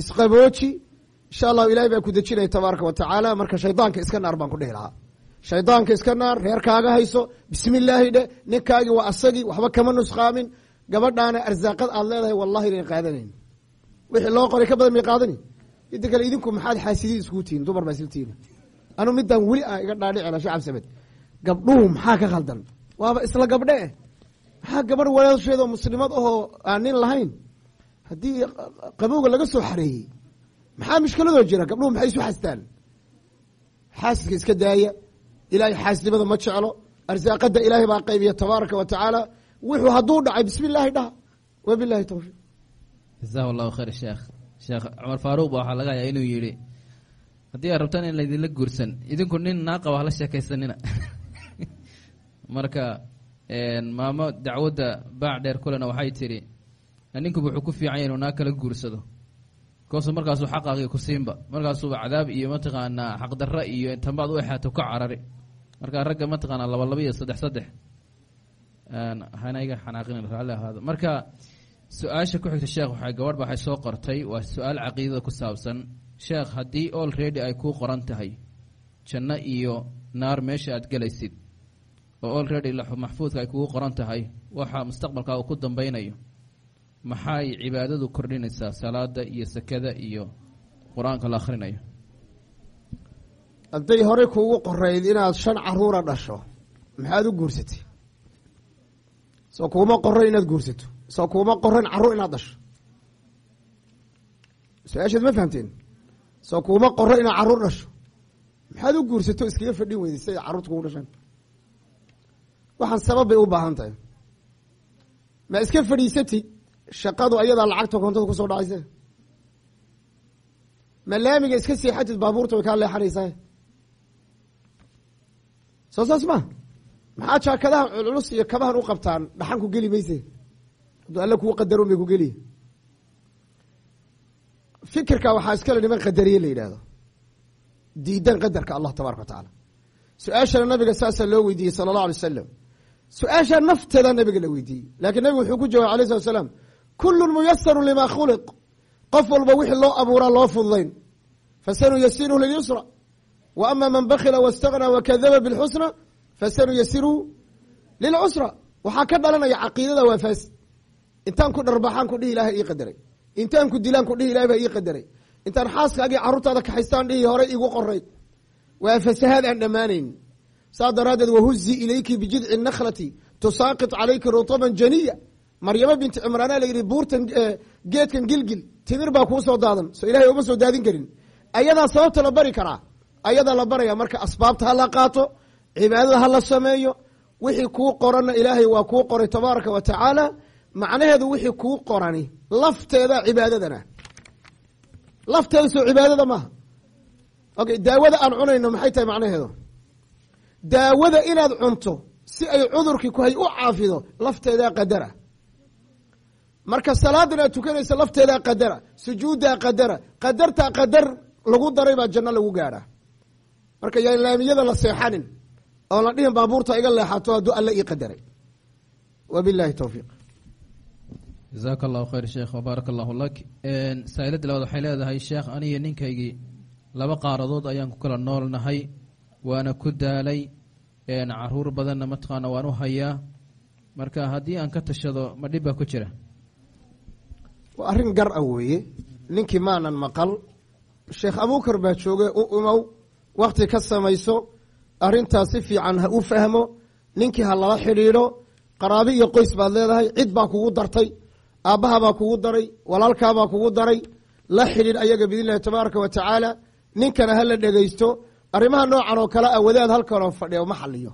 isqabooji insha allahu ilahay baa ku dejinaya tabaaraka wa marka shaydaanka iska naar baan ku dhihi lahaa shaydaanka iska naar reerkaaga hayso bismi illaahi ninkaagii waa asagii waxba kama nusqaamin. Gabadhaana arsaaqad aad leedahay wallahi inan qaadanayn. Wixii loo qoray ka badan may qaadani? Midda kale idinku maxaad xaasidiin iskugu tihiin dumar baa islatihiin anu midaan weli ah iga dhaadhicina shacab samed. Gabdhuhu maxaa ka khaldan? Waaba isla gabdhe maxaa gabadh walaasheedoo muslimad ahoo aan nin lahayn. Haddii qabowga laga soo xareeyey maxaa mishkiladoo jira? Gabdhuhu maxay isu xastaan? Xaasiska iska daaya. Ilaahay xaasnimada ma jeclo. Arsaaqada ilaahay baa qaybiya tabaaraka wa tacaala. Wuxuu hadduu dhacay bismi illaahi dhaha. Wabilahi towfiiq jazahu allahu khayr sheekh. Sheekh cumar faaruuq ba waxaa laga hayaa inuu yidhi haddii aad rabtaan in laydinla guursan idinku nin naaqaba hala sheekaysanina. Marka maamo dacwadda baac dheer kulena waxay tidhi ninkuba wuxuu ku fiican yahy inuu naag kala guursado. Koosu markaasuu xaqaaqii ku siinba. Markaasuuba cadaab iyo mataqaanaa xaqdarra iyo intambaad u exaato ka carari. Marka ragga mataqaanaa laba laba iyo saddex saddex. Hana iga xanaaqin raalli ahaado marka su'aasha ku xigta sheekh waxay gabadh ba waxay soo qortay waa su'aal caqiidada ku saabsan. Sheekh haddii olready ay kuu qoran tahay janno iyo naar meesha aad gelaysid oo olready maxfuudka ay kugu qoran tahay waxa mustaqbalkaa uu ku dambeynayo maxay cibaadadu kordhinaysaa salaada iyo sakada iyo qur'aanka la akhrinayo? Hadday horey kuugu qorayd inaad shan caruura dhasho maxaad u guursatay? Soo kuuma qoran inaad guursato. Soo kuuma qoran carruur inaad dhasho. Su'aasheed ma fahamteen soo kuuma qoran inaad carruur dhasho. Maxaad u guursato iskaga fadhin weyday si ay carruurta kugu dhashaan waxaan sabab bay u baahan tahay ma iska fadhiisatid shaqadu ayadaa lacagta koontada ku soo dhacayse ma laamiga iska seexatid baabuurta way kaa leexanaysaa soo saas ma. Maxaa jaakadaha culculus iyo kabahan u qabtaan? Dhaxan ku geli mayse. Hadduu alle kuu qadaron bay ku geliya fikirka waxaa iskale niman qadariye la yidhaahdo. Diidan qadarka allah tabaraka wa tacaala. Su'aashana nabiga saasaa loo weydiiyey sala allah alay wasalam su'aasha nafteeda nabiga la weydiiyey lakiin nabigu wuxuu ku jawabay alayh slat slaam kulun muyasaru lima khuliq qof walba wixii loo abuuraa loo fududayn fasanuyasiruhu lilyusra wa ama man bakila wاstagna wakadaba bاlxusna fasanuyasiruhu lilcusra waxaa ka dhalanaya caqiidada waa faasi intaan ku dharbaxaan ku dhihi ilahay ii qadaray intaan ku dilaan ku dhihi ilahay baa ii qadaray intaan xaaskaagii carruurtaada kaxaystaan dhihi hore igu qoray waa fasahaad aan dhammaanayn saa daraaddeed wahuzi ilayki bijidci nakhlati tusaaqit calayki rutaban janiya. Maryamo binti cimraana la yidhi buurtan geedkan gilgil timir baa kuu soo daadan so ilahay uma soo daadin karin. Ayadaa sababta la bari karaa? Ayadaa la baraya marka asbaabta ha la qaato cibaadada ha la sameeyo wixii kuu qoranna ilaahay waa kuu qoray tabaaraka wa tacaala macnaheedu wixii kuu qorani lafteeda cibaadadana. Lafteeda soo cibaadada maaha. Okay daawada aan cunayno maxay tahay macnaheedu daawada inaad cunto si ay cudurkii kuhay u caafido lafteedaa qadara. Marka salaadan aad tukanaysa lafteedaa qadara sujuuddaa qadara qadartaa qadar lagu daray baa janno lagu gaadhaa. Marka yaan laamiyada la seexanin oon la dhihin baabuurta iga leexato hadduu alle ii qadaray. Wabilahi towfiiq jazaaka allahu khayr sheekh wbaarak allahu lak. Saa-ilada labaad waxay leedahay sheekh aniyo ninkaygii laba qaaradood ayaan ku kala noolnahay waana ku daalay carruur badanna mataqaana waan u hayaa. Marka haddii aan ka tashado ma dhib baa ku jira. Waa arrin gar a weeye. Ninkii maanan maqal. Sheekh abuukar baa jooge u imow wakti ka samayso arrintaas si fiican ha u fahmo. Ninkii ha lala xidhiidho qaraabi iyo qoys baad leedahay cid baa kugu dartay aabbahabaa kugu daray walaalkaabaa kugu daray. La xidhiidh ayaga biidnillahi tabaaraka wa tacaala. Ninkana ha la dhegeysto arrimaha noocan oo kale a wadaad halkanoo fadhiya ma xaliyo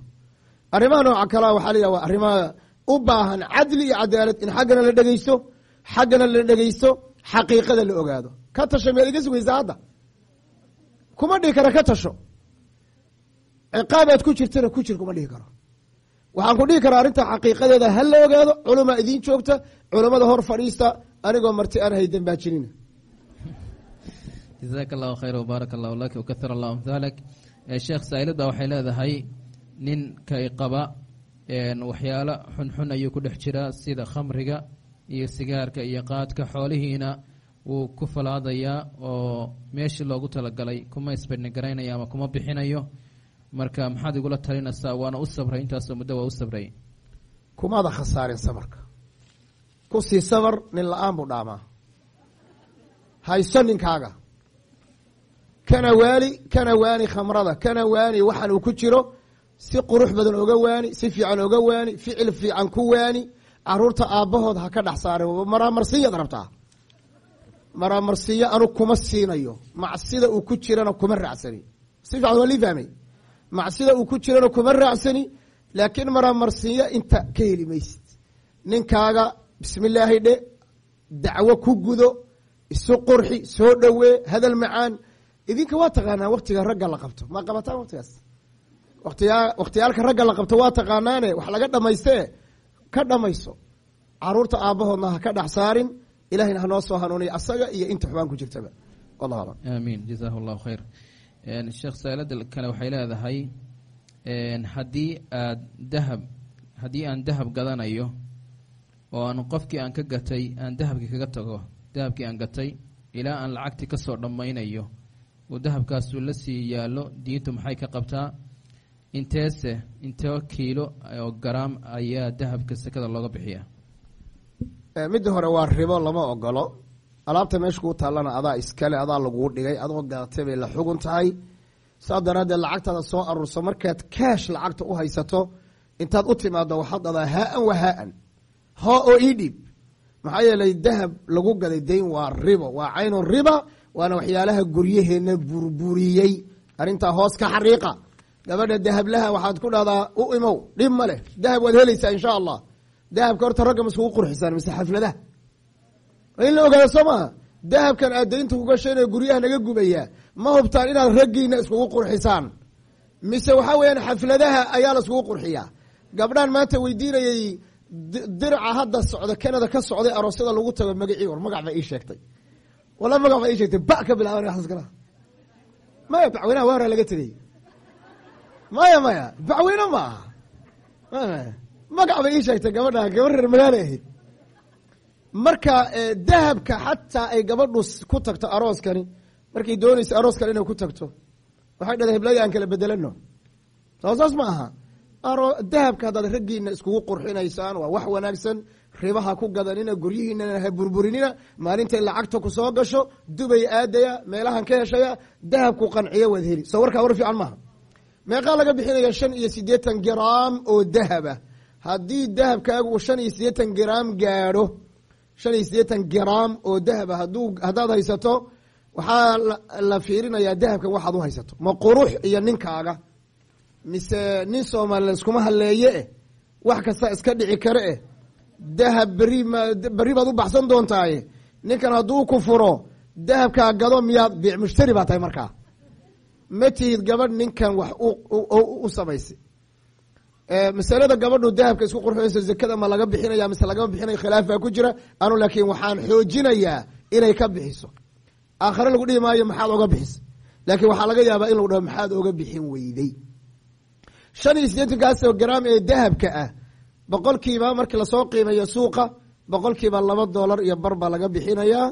arrimaha nooca kalea waxaa la yidhah waa arrimaha u baahan cadli iyo cadaalad in xaggana la dhegeysto xaggana la dhegeysto xaqiiqada la ogaado. Ka tasho meed iga sugaysaa hadda. Kuma dhihi kara ka tasho. Ciqaabaad ku jirtana ku jir kuma dhihi karo. Waxaan ku dhihi karaa arrinta xaqiiqadeeda ha la ogaado culamaa idiin joogta culammada hor fadhiista anigoo marti aan haydan baa jazaaka allahu khayr wbaarak allahu lak wakahir allahu amhaalak sheekh saa'ilada waxay leedahay ninka qaba waxyaalo xunxun ayuu ku dhex jiraa sida khamriga iyo sigaarka iyo qaadka xoolihiina wuu ku falaadayaa oo meeshii loogu talagalay. Kuma isbadnigaraynaya ama kuma bixinayo. Marka maxaad igula talinaysaa? Waana u sabray. Intaasoo muddo waa u sabray. Kumaada khasaarin sabarka? Ku sii sabar nin la'aan buu dhaamaa. Hayso ninkaaga kana waali kana waani khamrada kana waani waxaan uu ku jiro si qurux badan oga waani si fiican oga waani ficil fiican ku waani carruurta aabbahood ha ka dhex saarin maraamarsiyaad rabtaa? Maraamarsiyo anu kuma siinayo macsida uu ku jirana kuma raacsani. Si fiican waa lii fahmay. Macsida uu ku jirana kuma raacsani laakiin maraamarsiyo inta ka heli maysid. Ninkaaga bismi illaahi dacwo ku gudo isu qurxi soo dhowee hadal macaan idinka waa taqaanaa waktiga ragga la qabto? Ma qabataan waktigaas watiya wakhtiyaalka ragga la qabto waa taqaanaane wax laga dhamaystee ka dhamayso carruurta aabbahoodna ha ka dhex saarin ilahayna hanoo soo hanuuniya asaga iyo inta xubaan ku jirtaba. Wallahu aclam. Aamiin jazahu llahu khayr sheekh saalada kale waxay leedahay haddii aad dahab haddii aan dahab gadanayo oo aan qofkii aan ka gatay aan dahabkii kaga tago dahabkii aan gatay ilaa aan lacagtii ka soo dhammaynayo uu dahabkaasu la sii yaallo diintu maxay ka qabtaa? Inteese intee kiilo oo garaam ayaa dahabka sekada looga bixiya midda hore waa ribo lama ogolo alaabta meesha kuu taallana adaa iskale adaa laguu dhigay adoo gadatay bay la xugun tahay. Saa daraaddeed lacagtaada soo aruurso markaad kaash lacagta u haysato intaad u timaado waxaad dhadaa haa-an wa haa-an. Hoo oo ii dhiib. Maxaa yeelay dahab lagu gaday dayn waa ribo waa caynu riba waana waxyaalaha guryaheenna burburiyey. Arrintaa hoos ka xariiqa. Gabadha dahablaha waxaad ku dhahdaa u imow dhib ma leh. Dahab waad helaysaa insha allah. Dahabka horta ragga ma iskugu qurxisaan mise xafladaha in la ogaado soo maaha? Dahabkan aad daynta kugashaynao guryaha naga gubayaa ma hubtaan inaad raggiina iskugu qurxisaan. Mise waxaa weeyaan xafladaha ayaa la iskugu qurxiyaa. Gabdhaan maanta weydiinayay dirca hadda socda canada ka socday aroosyada lagu tago magacii war magac ba ii sheegtay wala magac ba ii sheegtay ba ka bilaaban askala maya bacweynaha waara laga tegey. Maya maya bacweyne ma aha. Magac bay ii sheegtay gabadha gabar reer magaalo ahayd marka dahabka xataa ay gabadhu ku tagto arooskani markay doonaysa arooskani inay ku tagto waxay dhahday heblayo aan kala bedelano soo saas ma aha. Dahabka haddaad raggiina iskugu qurxinaysaan waa wax wanaagsan ribaha ku gadanina guryihiinana ha burburinina maalintay lacagta ku soo gasho dubay aadaya meelahan ka heshaya dahabku qanciyo waad heli. Soo warkaa war fiican maaha. Meeqaa laga bixinaya shan iyo siddeetan giraam oo dahaba haddii dahabkaagu shan iyo siddeetan giraam gaadho shan iyo siddeetan giraam oo dahaba haduu haddaad haysato waxaa la fiirinayaa dahabkan waxaad u haysato. Ma qurux iyo ninkaaga. Mise nin soomaaliya iskuma halleeye eh? Wax kasta iska dhici kare eh dahab beri baad u baxsan doontaaye ninkan hadduu ku furo dahabkaa gado miyaad biic mushtari baa tahay markaa. Ma tihid gabadh ninkan wax u samaysay. Masalada gabadhu dahabka isku qurxinayso zakada ma laga bixinaya mise lagama bixinayo khilaaf baa ku jira. Anu laakiin waxaan xoojinayaa inay ka bixiso. Aakhare lagu dhihi maayo maxaad oga bixisa laakiin waxaa laga yaabaa in lagu dhaho maxaad oga bixin weyday. Shan iyo siddeetankaasoo garaam ee dahabka ah boqolkiiba markii la soo qiimeeyo suuqa boqolkiiba laba doolar iyo bar baa laga bixinayaa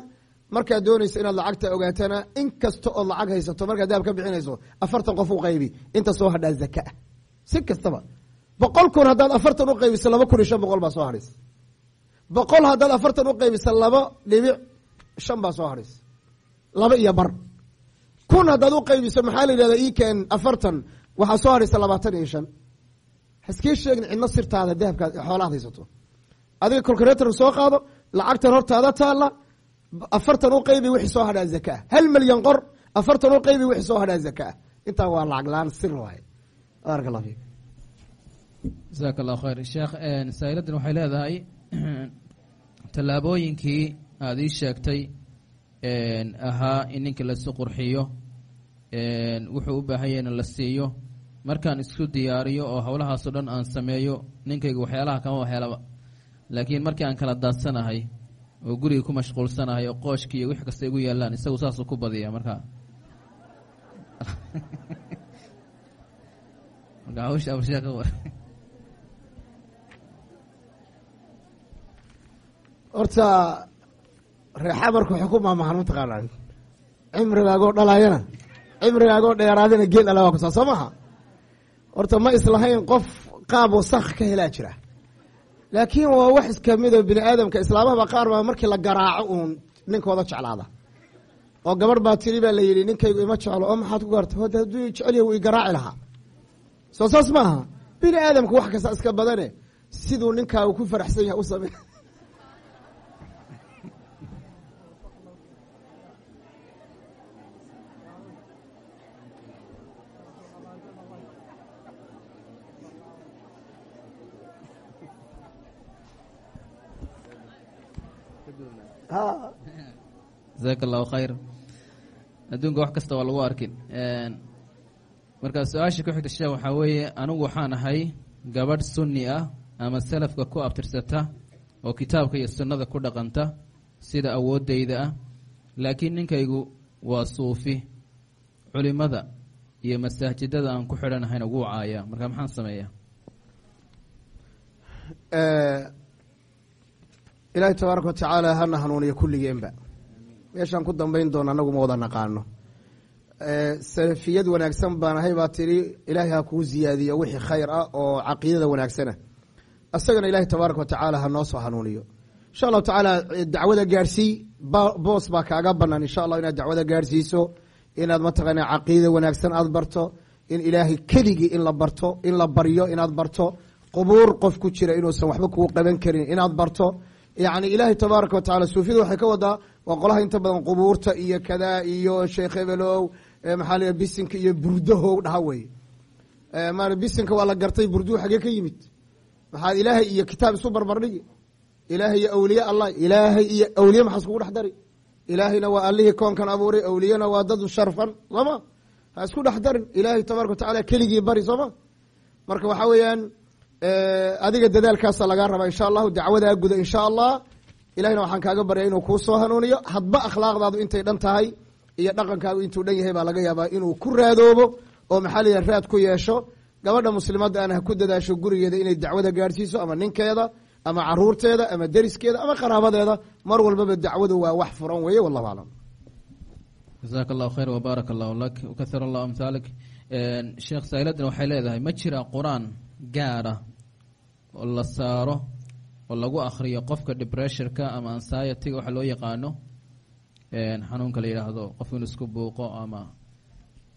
markaad doonayso inaad lacagta ogaatana in kasta ood lacag haysato markaad dahab ka bixinayso afartan qof u qaybi. Inta soo hadhaa zaka ah si kastaba. Boqol kun haddaad afartan u qaybiso laba kun iyo shan boqol baa soo hadhaysa boqol haddaad afartan u qaybiso laba dhibic shan baa soo hadhaysa laba iyo bar. Kun haddaad u qaybiso maxaa la yidhahdaa iken afartan. Waxaa soo hadhaysa labaatan iyo shan haskii sheegin cidno sirtaada dahabkaad xoolaad haysato. Adiga colculator soo qaado lacagtan hortaada taalla afartan u qaybi wixii soo hadhaa zakaa hal milyan qor afartan u qaybi wixii soo hadhaa zakaa intaa waa lacag la'aan sir waaye. Baaraka allah fiik. Jasaaka allahu khayr. Sheekh saa'iladan waxay leedahay tallaabooyinkii aada ii sheegtay ahaa in ninka laisu qurxiyo wuxuu u baahan yahay in la siiyo markaan isku diyaariyo oo howlahaasoo dhan aan sameeyo ninkayga waxyaalaha kama waxyeelaba laakiin markii aan kala daadsanahay oo guriga ku mashquulsanahay oo qooshki iyo wix kasta igu yaalaan isagu saasuu ku badiya markaa horta reexamarka waxay ku maamahaan mataqaanaan cimrigaagoo dhalaayana? Cimrigaagoo dheeraadana geel dhala waa kusaa soo maha horta ma islahayn qof qaab wasakh ka helaa jira. Laakiin waa wax iskamid oo bini aadamka islaamahaba qaar baa markii la garaaco uun ninkooda jeclaada. Oo gabadh baa tiri baa la yidhi ninkaygu ima jeclo oo maxaad ku gaartay? Hode hadduu jecel yahay wuu igaraaci lahaa. Soo saas maaha bini aadamka wax kasta iska badane siduu ninkaagu ku faraxsan yahay u samey jasaaka allahu khayr. Adduunka wax kasta waa lagu arkin. Marka su'aasha ku xigta waxaa weeye anigu waxaan ahay gabadh sunni ah ama salafka ku abtirsata oo kitaabka iyo sunnada ku dhaqanta sida awooddayda ah. Laakiin ninkaygu waa suufi culimada iyo masaajidada aan ku xidhanahayna wuu caaya. Marka maxaan sameeyaa ilaahay tabaaraka watacaala hana hanuuniyo kulligeenba. Meeshaan ku dambayn doona anagu ma wada naqaano. Salafiyad wanaagsan baan ahay baa tiri ilaahay ha kuu ziyaadiyo wixii khayr ah oo caqiidada wanaagsana. Isagana ilaahay tabaaraka watacaala ha noo soo hanuuniyo. Insha allahu tacaala dacwada gaadhsii boos baa kaaga banaan insha allah inaad dacwada gaadhsiiso inaad mataqaana caqiida wanaagsan aada barto in ilaahay keligii in la barto in la baryo inaad barto qubuur qof ku jira inuusan waxba kuu qaban karin inaad barto yani ilaahay tabaaraka watacala suufiyada waxay ka wadaa waa qolaha inta badan qubuurta iyo kadaa iyo sheekh hebelow maxaa la bisinka iyo burdahow dhaha weye ma bisinka waa la gartay burduhu xagee ka yimid. Maxaad ilaahay iyo kitaab isu barbardhigi ilaahay iyo awliye allah ilaahay iyo awliye maxaa iskugu dhex dari. Ilaahayna waa allihii koonkan abuuray awliyena waa dad sharfan sooma ha isku dhex darin ilaahay tabaraka watacala keligii bari sooma marka waxaa weeyaan adiga dadaalkaasa lagaa rabaa insha allahu dacwadaa guda insha allah. Ilahina waxaan kaaga barya inuu kuu soo hanuuniyo. Hadba akhlaaqdaadu intay dhan tahay iyo dhaqankaagu intuu dhan yahay baa laga yaabaa inuu ku raadoobo oo maxaa la yidhaha raad ku yeesho. Gabadha muslimadda ana ha ku dadaasho gurigeeda inay dacwada gaadhsiiso ama ninkeeda ama caruurteeda ama deriskeeda ama qaraabadeeda mar walbaba dacwadu waa wax furan weeye wallahu aclam jasaaka allahu khayr wbaarak allahu lak wkahir allahu amhaalik sheekh saa'iladan waxay leedahay ma jira qur'aan gaara oo la saaro oo lagu akriyo qofka depressurka ama ansiety-ga waxa loo yaqaano xanuunka la yidhaahdo qofku inu isku buuqo ama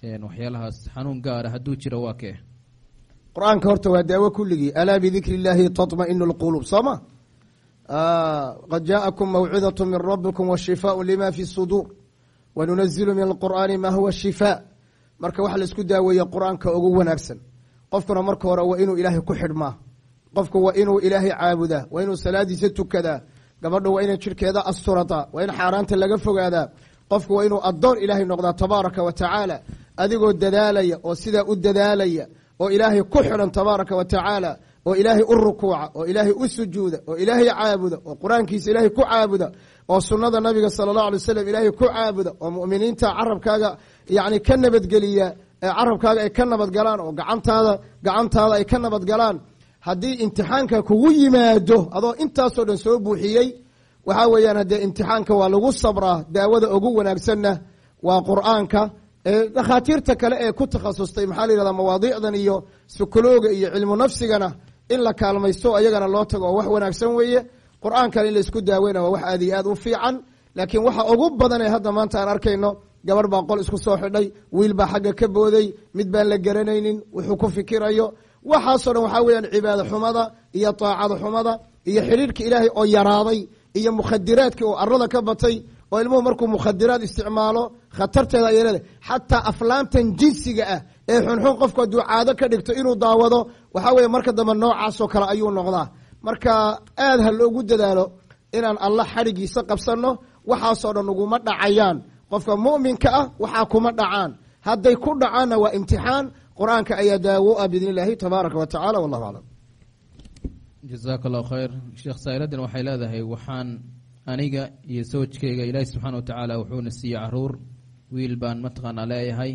waxyaalahaas xanuun gaara hadduu jiro waa kee qur-aanka horta waa daawo kulligii alaa bidikri illaahi taطmainu اlquluub soo ma qad jaaءakum mawcidaة min rabikum washifaaء lima fi suduur wanunazilu min alqur'aani ma huwa shifaa marka waxa la isku daaweeye qur-aanka ugu wanaagsan qofkuna marka hore waa inuu ilaahay ku xidhmaa. Qofku waa inuu ilaahay caabudaa waa inuu salaadiisa tukadaa. Gabadhu waa inay jirhkeeda asturataa waa in xaaraanta laga fogaadaa. Qofku waa inuu addoon ilaahay noqdaa tabaaraka wa tacaala adigoo dadaalaya oo sidaa u dadaalaya oo ilaahay ku xidhan tabaaraka wa tacaala oo ilaahay u rukuuca oo ilaahay u sujuuda oo ilaahay caabuda oo qur'aankiisa ilaahay ku caabuda oo sunada nabiga sala allahu alay wasalam ilaahay ku caabuda oo mu'miniinta carabkaaga yani ka nabadgeliya carabkaaga ay ka nabadgalaan oo gacantaada gacantaada ay ka nabadgalaan haddii imtixaanka kugu yimaado adoo intaasoo dhan soo buuxiyey waxaa weeyaan haddee imtixaanka waa lagu sabraa daawada ugu wanaagsanna waa qur'aanka dhakhaatiirta kale ee ku takhasustay maxaa la yihahda mawaadiicdan iyo sukolooga iyo cilmu nafsigana in la kaalmaysto ayagana loo tago wax wanaagsan weeye. Qur'aankan in la isku daaweyna waa wax aad iyo aad u fiican laakiin waxa ugu badan ee hadda maanta aan arkayno gabarh baa qol isku soo xidhay wiil baa xagga ka booday mid baan la garanaynin wuxuu ku fikirayo. Waxaasoo dhan waxaa weeyaan cibaado xumada iyo taacado xumada iyo xidhiirhka ilaahay oo yaraaday iyo mukhadiraadkii oo arada ka batay oo ilmuhu markuu mukhadiraad isticmaalo khatarteeda ayay leedahay. Xataa aflaamtan jinsiga ah ee xunxun qofku hadduu caado ka dhigto inuu daawado waxaa weeye marka dambe noocaasoo kale ayuu noqdaa. Marka aad ha loogu dadaalo inaan allah xadhigiisa qabsanno waxaasoo dhan uguma dhacayaan qofka mu'minka ah waxaa kuma dhacaan. Hadday ku dhacaanna waa imtixaan. Qur'aanka ayaa daawo ah biidn tabaaraka wa tacala wallahu aclam. Jazaaka allahu khayr. Sheekh saa'iladan waxay leedahay waxaan aniga iyo sawjkayga ilaahi subxaana wa tacaala wuxuuna siiyey carruur. Wiil baan mataqaanaa leeyahay.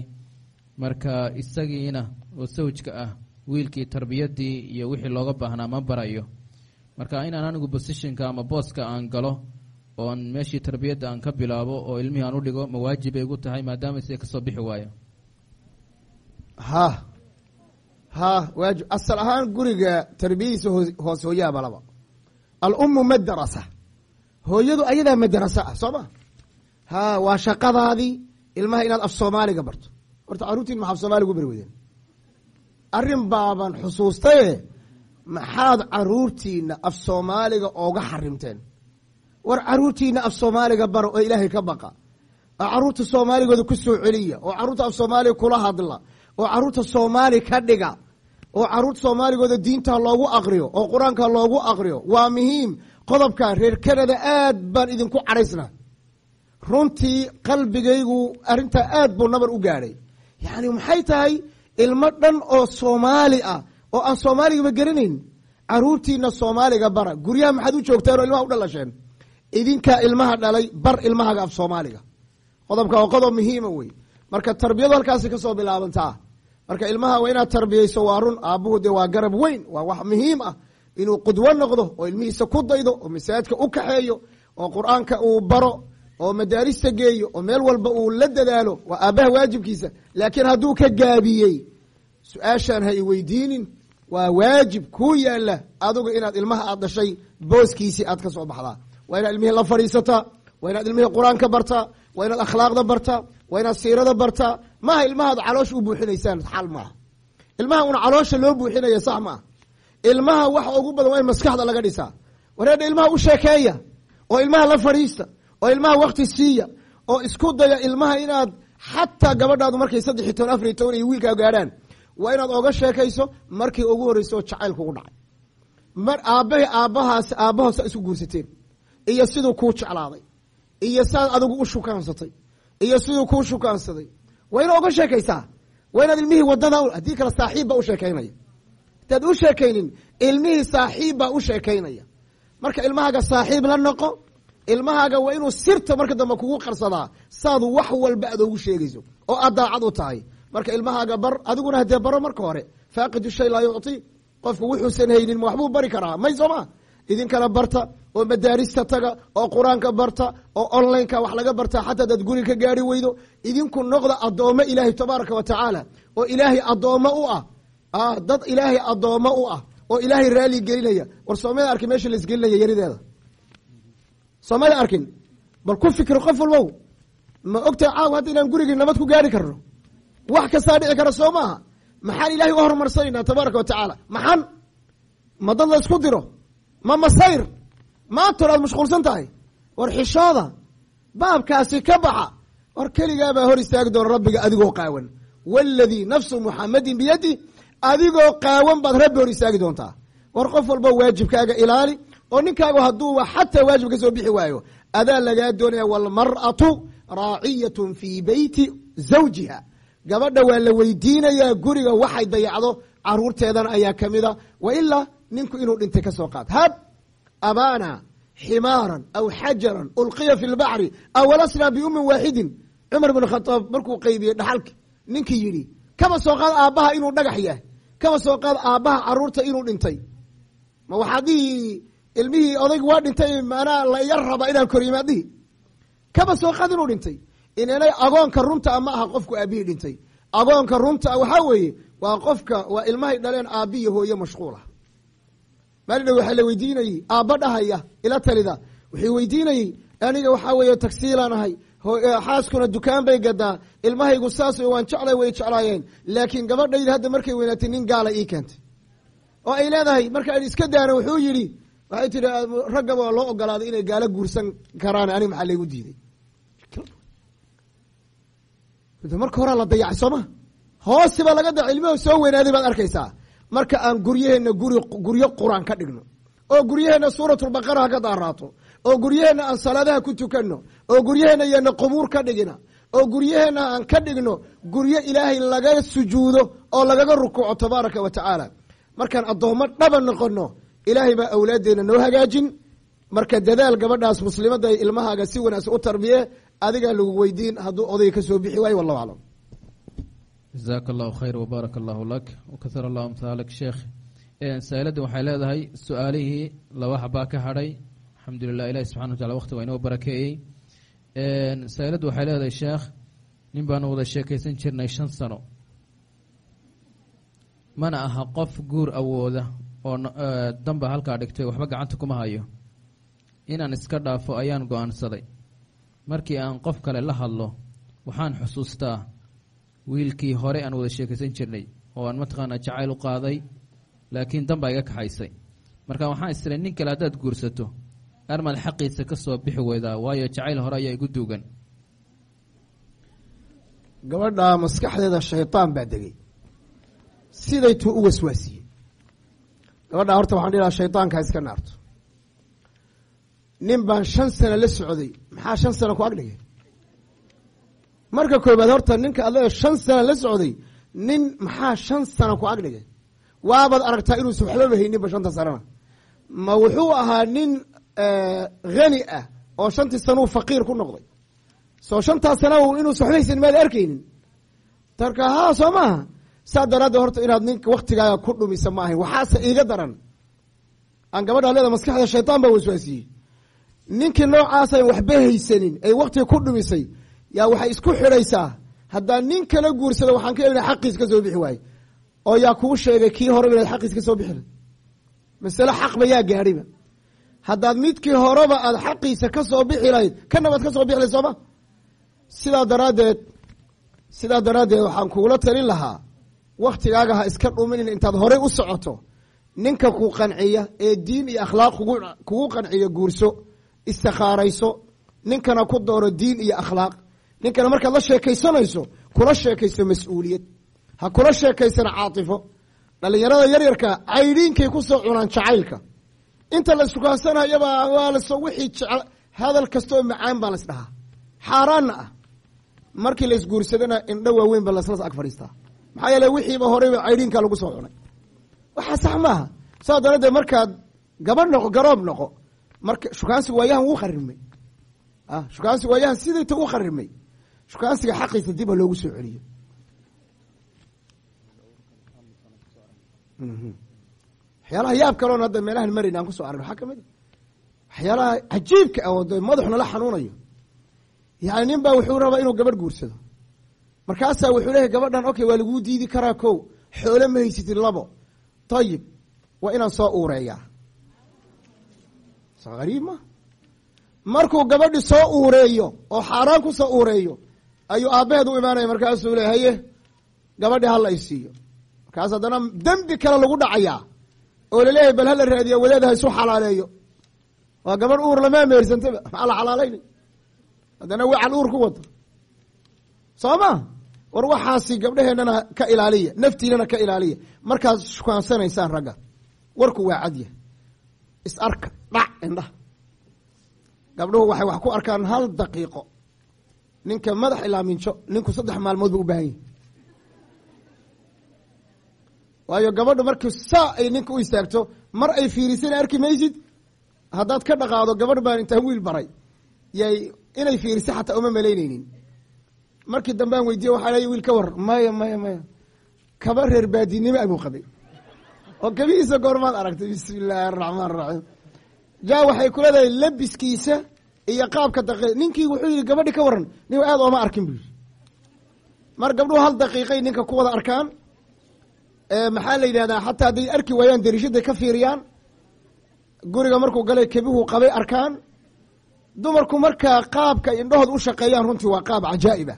Marka isagiina oo sawjka ah wiilkii tarbiyaddii iyo wixii looga baahnaa ma barayo. Marka inaan anigu bosishinka ama booska aan galo oon meeshii tarbiyadda aan ka bilaabo oo ilmihii aan u dhigo ma waajib bay igu tahay maadaama sida ka soo bixi waayo. Ha. Ha waajib asal ahaan guriga tarbiyadiisa hoo- hoos hooyaaba laba. Alummu madarasa hooyadu ayadaa madarasa ah soo ma? Ha waa shaqadaadii ilmaha inaad af soomaaliga barto. Horta carruurtiin maxaa af soomaaliga u bari weydeen arrin baaban xusuustaye maxaad caruurtiina af soomaaliga ooga xarimteen war caruurtiina af soomaaliga bara oo ilaahay ka baqa. Oo carruurta soomaaligooda ku soo celiya oo carruurta af soomaaliga kula hadla oo carruurta soomaali ka dhiga oo carruurta soomaaligooda diinta loogu aqriyo oo qur'aanka loogu aqriyo waa muhiim. Qodobka reer kanada aad baan idinku cadhaysna runtii qalbigaygu arrintaa aad buu nabar u gaadhay. Yacni maxay tahay ilmo dhan oo soomaali ah oo aan soomaaligaba garanayn caruurtiina soomaaliga bara. Guryaha maxaad u joogteen oo ilmaha u dhalasheen idinkaa ilmaha dhalay bar ilmahaga af soomaaliga. Qodobka waa qodob muhiima wey marka tarbiyadu halkaasi ka soo bilaabantaa marka ilmaha waa inaad tarbiyeyso waa run aabbuhu dee waa garab weyn waa wax muhiim ah inuu qudwo noqdo oo ilmihiisa ku daydo oo masaajidka u kaxeeyo oo qur'aanka uu baro oo madaarista geeyo oo meel walba uu la dadaalo waa aabbaha waajibkiisa. Laakiin hadduu ka gaabiyey su'aashaan ha i weydiinin waa waajib kuu yaalla aduga inaad ilmaha aad dhashay booskiisii aad ka soo baxdaa waa inaad ilmihii la fadhiisataa waa inaad ilmihii qur'aanka bartaa waa inaad akhlaaqda bartaa waa inaad siirada bartaa maaha ilmahaad caloosha u buuxinaysaan xal maaha. Ilmaha una caloosha loo buuxinaya sax maaha. Ilmaha waxa ugu badan waa in maskaxda laga dhisaa. Wareedha ilmaha u sheekeeya oo ilmaha la fadhiista oo ilmaha wakti siiya oo isku daya ilmaha inaad xataa gabadhaadu markay saddex iyo toban afar iyo toban iyo wiilkaa gaadhaan waa inaad oga sheekayso markii ugu horreysa oo jacayl kugu dhacay. Mar aabbahi aabbahaas aabbahosa isu guursateen iyo siduu kuu jeclaaday. Iyo saad adigu u shukaansatay. Iyo siduu kuu shukaansaday waa inaad oga sheekaysaa waa inaad ilmihii waddada haddii kale saaxiib baa u sheekaynaya. Hadaad u sheekaynin ilmihii saaxiib baa u sheekaynaya. Marka ilmahaaga saaxiib la noqo ilmahaaga waa inuu sirta marka dambe kugu qarsadaa saad wax walba aad ogu sheegayso oo aad daacad u tahay. Marka ilmahaaga bar adiguna hadee baro marka hore faaqidu shay laa yucti qofku wuxuusan haynin waxbuu bari karaa may soo ma? Idinkana barta oo madaarista taga oo qur'aanka barta oo onlineka wax laga barta xataa adaad guri ka gaari weydo. Idinku noqda addoommo ilaahay tabaaraka wa tacaala oo ilaahay addoommo u ah. Dad ilaahay addoommo u ah oo ilaahay raali gelinaya. War soomada arkin meesha la isgelinaya yarideeda? Soomada arkin? Bal ku fikir qof walbow ma ogtahay caaw hadda inaan gurigii nabad ku gaari karno. Wax kastaa dhici kara soo maaha. Maxaan ilahay u horumarsanaynaa tabaaraka wa tacaala? Maxan ma dad la isku diro? Ma masayr maantoon aad mashquulsan tahay? War xishooda. Baabkaasi ka baxa. War keligaabaa hor istaagi doona rabbiga adigoo qaawan. Waladii nafsu muxamadin biyadi adigoo qaawan baad rabbi hor istaagi doontaa. War qof walba waajibkaaga ilaali oo ninkaagu hadduuba xataa waajib ka soo bixi waayo adaa lagaa doonaya walmar'atu raaciyatun fii beyti zawjiha. Gabadha waa la weydiinayaa guriga waxay dayacdo caruurteedana ayaa kamida wa ilaa ninku inuu dhintay ka soo qaad abaana ximaaran aw xajaran ulqiya fi lbaxri aw alasnaa biumin waaxidin cumar bn khadaab markuu qeybiyey dhaxalki ninkii yidhi kaba soo qaad aabbaha inuu dhagax yahay kaba soo qaad aabbaha carruurta inuu dhintay ma waxaad dhihi ilmihii odayg waa dhintay maanaa la raba inaan koriyimaad dhihi kaba soo qaad inuu dhintay inanay agoonka runta ma aha qofku aabihii dhintay agoonka runta waxaa weeye waa qofka waa ilmahay dhaleen aabbiyo hooye mashquul maalidha waxaa la weydiinayey aabba dhahaya ila talida. Waxay weydiinayey aniga waxaa weeye tagsiilaan ahay. Xaaskuna dukaan bay gadaa. Ilmahaygu saas waan jeclay way jeclaayeen. Laakiin gabadhayda hadda markay weynaatay nin gaala ii keentay. Oo ay leedahay markaan iska daana wuxuu yidhi waxay tihi raggaba loo ogolaaday inay gaalo guursan karaan aniga maxaa laygu diiday? Marka horaa la dayacay sooma hoosi baa laga da ilmaha soo weynaaday baad arkaysaa marka aan guryaheena guri guryo qur'aan ka dhigno oo guryaheena suuratulbaqara ha ka daaraato oo guryaheenna aan salaadaha ku tukanno oo guryaheenna yaana qubuur ka dhigina oo guryaheenna aan ka dhigno guryo ilaahay laga sujuudo oo lagaga rukuuco tabaaraka wa tacaala. Markaan addoommo dhaba noqono ilaahay baa awlaaddeena noo hagaajin. Marka dadaal gabadhaas muslimadda ilmahaaga si wanaagsan u tarbiye adigaa lagu weydiin hadduu odayga ka soo bixi waayo wallahu aclam jazaaka allahu khayr wbaaraka allahu lak. Wakahar allahu amhaalak sheekh saa-iladda waxay leedahay su'aalihii laba xabaa ka hadhay. Alxamdulilah ilahi subxana wa tacala waqti waa inoo barakeeyey. Saa-iladda waxay leedahay sheekh nin baanu wada sheekaysan jirnay shan sano. Mana aha qof guur awooda oo damba halkaa dhigtay waxba gacanta kuma hayo. Inaan iska dhaafo ayaan go'aansaday. Markii aan qof kale la hadlo waxaan xusuustaa wiilkii hore aan wada sheekaysan jirnay oo aan mataqaanaa jacayl u qaaday laakiin danbaa iga kaxaysay. Marka waxaan istilay nin kale haddaad guursato armaad xaqiisa ka soo bixi weydaa waayo jacayl hore ayaa igu duugan. Gabadha maskaxdeeda shaydaan baa degay. Sidaytuu u waswaasiyey gabadha horta waxaan dhihi lahaa shaydaanka ha iska naarto. Nin baan shan sano la socday maxaa shan sano ku agdhigay marka koobaad horta ninka adle shan sano la socday nin maxaa shan sano ku agdhigay waabaad aragtaa inuusan waxbaba hayninba shanta sanona ma wuxuu ahaa nin hani ah oo shantii sanuu faqiir ku noqday. Soo shantaas sana inuusan waxba haysanin maad arkaynin. Tarka haa soo maaha saa daraaddeed horta inaad ninka waktigaaga ku dhumisa ma ahayn. Waxaase iiga daran. Aan gabadha leeda maskaxda shaytaan baa waswaasiyey. Ninkii noocaasaan waxba haysanin ay waktiga ku dhumisay yaa waxay isku xidhaysaa. Haddaan nin kala guursado waxaan ka elina xaqiis ka soo bixi waaye oo yaa kuu sheegay kii horeba inaad xaqiis ka soo bixi layd masale xaqba yaa gaadhiba haddaad midkii horeba aada xaqiisa ka soo bixi lahayd kana baad ka soo bixi layd sooma sidaa daraaddeed sidaa daraaddeed waxaan kugula talin lahaa waktigaaga ha iska dhuminin intaad horey u socoto. Ninka ku qanciya ee diin iyo akhlaaq kugu qanciya guurso istikhaarayso ninkana ku dooro diin iyo akhlaaq ninkana markaad la sheekaysanayso kula sheekaysto mas'uuliyad. Ha kula sheekaysana caatifo. Dhalinyarada yaryarka caydhiinkay ku soo cunaan jacaylka. Inta la iskukaansanayaba waa wixii jecel hadal kastaoo macaan baa las dhahaa. Xaaraanna ah. Markii la isguursadana indho waaweyn ba laslas ag fadhiistaa. Maxaa yeele wixiiba horeyba caydhiinka lagu soo cunay. Waxaa sax maaha saa daradeed markaad gabadh noqo garoob noqo marka shukaansiga waayahan wuu kharimay. Shukaansiga waayahan sidayta u kharimay shukaansiga xaqiisa dib loogu soo celiyo waxyaalaha yaab kaloon hadda meelahan marayna aan ku soo aragno waxaa ka mid a waxyaalaha cajiibka ah oo de la xanuunayo. Yani nin baa wuxuu rabaa inuu gabadh guursado. Markaasaa wuxuu leeyahy gabadhan okay waa laguu diidi karaa ko xoole ma haysatid labo. Ayib waa inaan soo uureeyaa. So gariib ma? Markuu gabadhi soo uureeyo oo xaaraan ku soo uureeyo ayuu aabbaheed u imaanaya markaasuu le haye gabadhi hala isiiyo markaas haddana dembi kale lagu dhacayaa oo la leeyahay bal hala raadiya wadaad ha isu xalaaleeyo. Waa gabadh uur lamaa meersantaba maxaa la xalaalaynay haddana wacal uur ku wada soo ma? War waxaasi gabdheheennana ka ilaaliya naftiinana ka ilaaliya. Markaad shukaansanaysaan ragga. Warku waa cadya is arka dhac indhaha. Gabdhuhu waxay wax ku arkaan hal daqiiqo ninka madax ilaa minjo ninku saddex maalmood ba u baahan yahi waayo gabadhu markii saa ay ninka u istaagto mar ay fiirisana arki maysid? Haddaad ka dhaqaado gabadh baan intaa wiil baray. Yay inay fiirisa xataa uma malaynaynin. Markii dambe aan weydiiye waxaa lay wiil ka war. Maya maya maya. Kaba reer baadinimo abuu qabay. Oo kabihiisa goormaad aragtay. Bismi illaahi araxmaan araxiim ja waxay ku leedahay labiskiisa iyo qaabka daqi ninkii wuxuu yihi gabadhi ka waran nin aad ooma arkin bu yihi mar gabdhuhu hal daqiiqay ninka ku wada arkaan. Maxaa la yidhahdaa xataa hadday arki waayaan derishaday ka fiiriyaan guriga markuu galay kebihu qabay arkaan dumarku markaa qaabka indhahood u shaqeeyaan runtii waa qaab cajaa'iba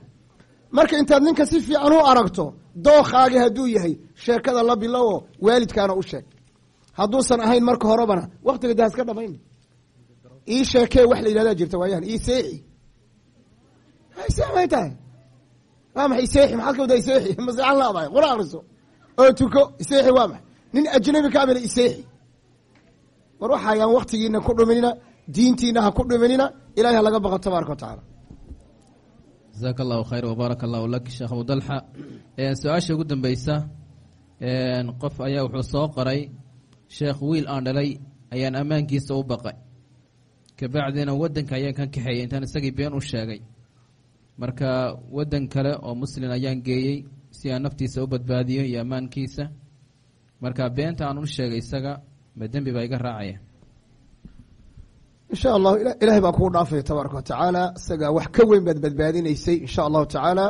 marka intaad ninka si fiican u aragto dookhaagi hadduu yahay sheekada la bilowo waalidkaana u sheeg. Hadduusan ahayn marka horebana waktiga dahaska dhamayn ii sheekee wax la yidhahdaa jirta waayahan ii seexi. May tahay? Waa maxay iseexi maxaad ka iseexi maseexan laadahay qura akriso oo tuko iseexi waa maxay? Nin ajnabi ka amina iseexi war waxayaan waktigiina ku dhuminina diintiina ha ku dhiminina ilahay ha laga baqo tabaaraka wa tacaala. Jasaaka allahu khayr wbaaraka allahu lak sheekh abudalxa su'aasha ugu dambeysa qof ayaa wuxuu soo qoray sheekh wiil aan dhalay ayaan ammaankiisa u baqay kabacdina wadanka ayaan ka kaxeeyey intaan isagii been u sheegay. Marka wadan kale oo muslin ayaan geeyey si aan naftiisa u badbaadiyo iyo ammaankiisa marka beenta aan u sheegay isaga ma dembi baa iga raacaya. Insha allahu ilahay baa kugu dhaafaya tabaaraka watacaala isaga wax ka weyn baad badbaadinaysay insha allahu tacaala.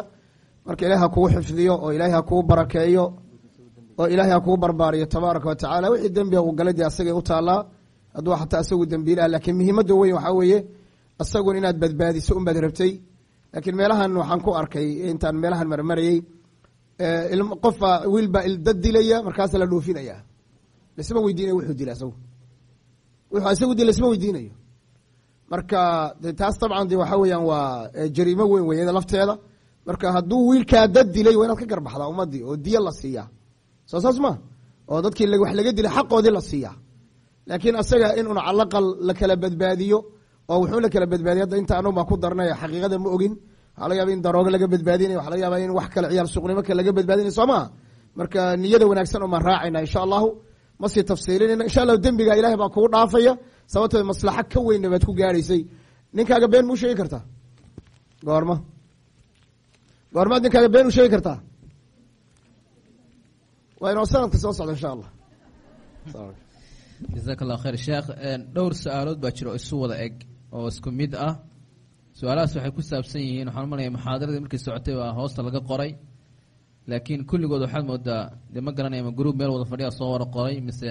Marka ilahay ha kugu xifdiyo oo ilahay ha kugu barakeeyo oo ilahay ha kugu barbaariyo tabaaraka wa tacaala. Wixii dembiga uu galay dee asagay u taallaa hadduu xataa isagu dembiilaha lakiin muhiimadda weyn waxaa weeye. Isagun inaad badbaadiso unbaad rabtay. Laakiin meelahan waxaan ku arkay intaan meelahan marmarayey qofa wiil baa dad dilaya markaasa la dhoofinaya lasma weydiinayo wuxuu dila isagu wuxuu isagu dila lasma weydiinayo. Marka taas dabcan de waxa weeyaan waa jariimo weyn wey iyada lafteeda. Marka hadduu wiilkaa dad dilay waa inaad ka garbaxdaa ummadii oo diya la siiyaa. Soo saas ma oo dadkii wax laga dilay xaqoodii la siiyaa laakiin asaga in un calaqal la kala badbaadiyo oo wuxuu la kala badbaadiy hadda inta anug ku darnay xaqiiqada ma ogin. Waxaa laga yaba in daroogo laga badbaadinay waxa laga yaaba in wax kale ciyaal suuqnimo kale laga badbaadinay soo maa marka niyada wanaagsan umaan raacayna insha allahu ma sii tafsiilinayna insha allahu dembiga ilahay baa kugu dhaafaya sababtoo maslaxo ka weynna baad ku gaadhaysay. Ninkaaga been muu sheegi kartaa? Goorma. Goormaad ninkaaga been u sheegi kartaa? Waa inoo sanadka soo socda insha allah jasaaka allahu khayr sheekh dhowr su'aalood baa jira oo isu wada eg oo isku mid ah. Su'aalahaas waxay ku saabsan yihiin waxaan umalaya muxaadaradii markii socotay baa hoosta laga qoray. Laakiin kulligood waxaad moodaa dee ma garanaya ma gruub meel wada fadhiya soo wada qoray mise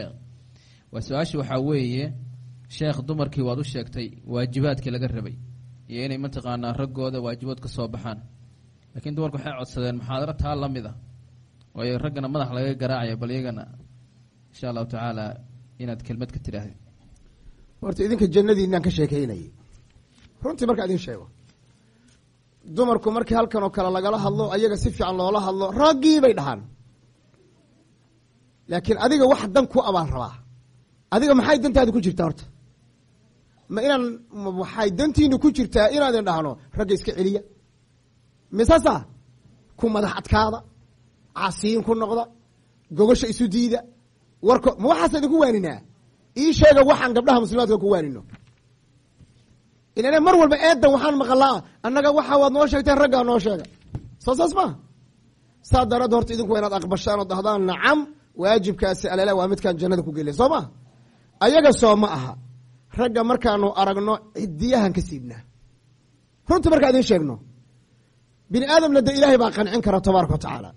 waa su'aasha waxaa weeye sheekh dumarkii waad u sheegtay waajibaadkii laga rabay iyo inay mataqaanaa raggooda waajibood ka soo baxaan. Laakiin dumarku waxay codsadeen muxaadaro taa la mid ah waayo raggana madax laga garaacaya bal iyagana insha allahu tacaala inaad kelmad ka tidhaahda horta idinka jannadiinaan ka sheekeynayay runtii markaa idin sheego. Dumarku markii halkan oo kale lagala hadlo ayaga si fiican loola hadlo raggii bay dhahaan. Laakiin adiga wax dan ku abaan rabaa. Adiga maxay dantaadi ku jirtaa horta? Ma inaan waxay dantiinu ku jirtaa inaadin dhahno ragga iska celiya? Misasa ku madax adkaada? Casiin ku noqda? Gogosha isu diida warko ma waxaasa idinku waaninaa ii sheega waxaan gabdhaha muslimaadka ku waanino. Ilan mar walba eedan waxaan maqalaa annaga waxa waad noo sheegteen raggaa noo sheega. Soo saas maa saa daraad horta idinku waa inaad aqbashaan oo dahdaan nacam waajibkaasi alala waa midkaan jannada ku geliya soo ma? Ayaga soo ma aha. Ragga markaanu aragno cidiyahan ka siibnaa runta markaa idin sheegno bini aadamna de ilaahay baa qancin kara tabaaraka wa tacaala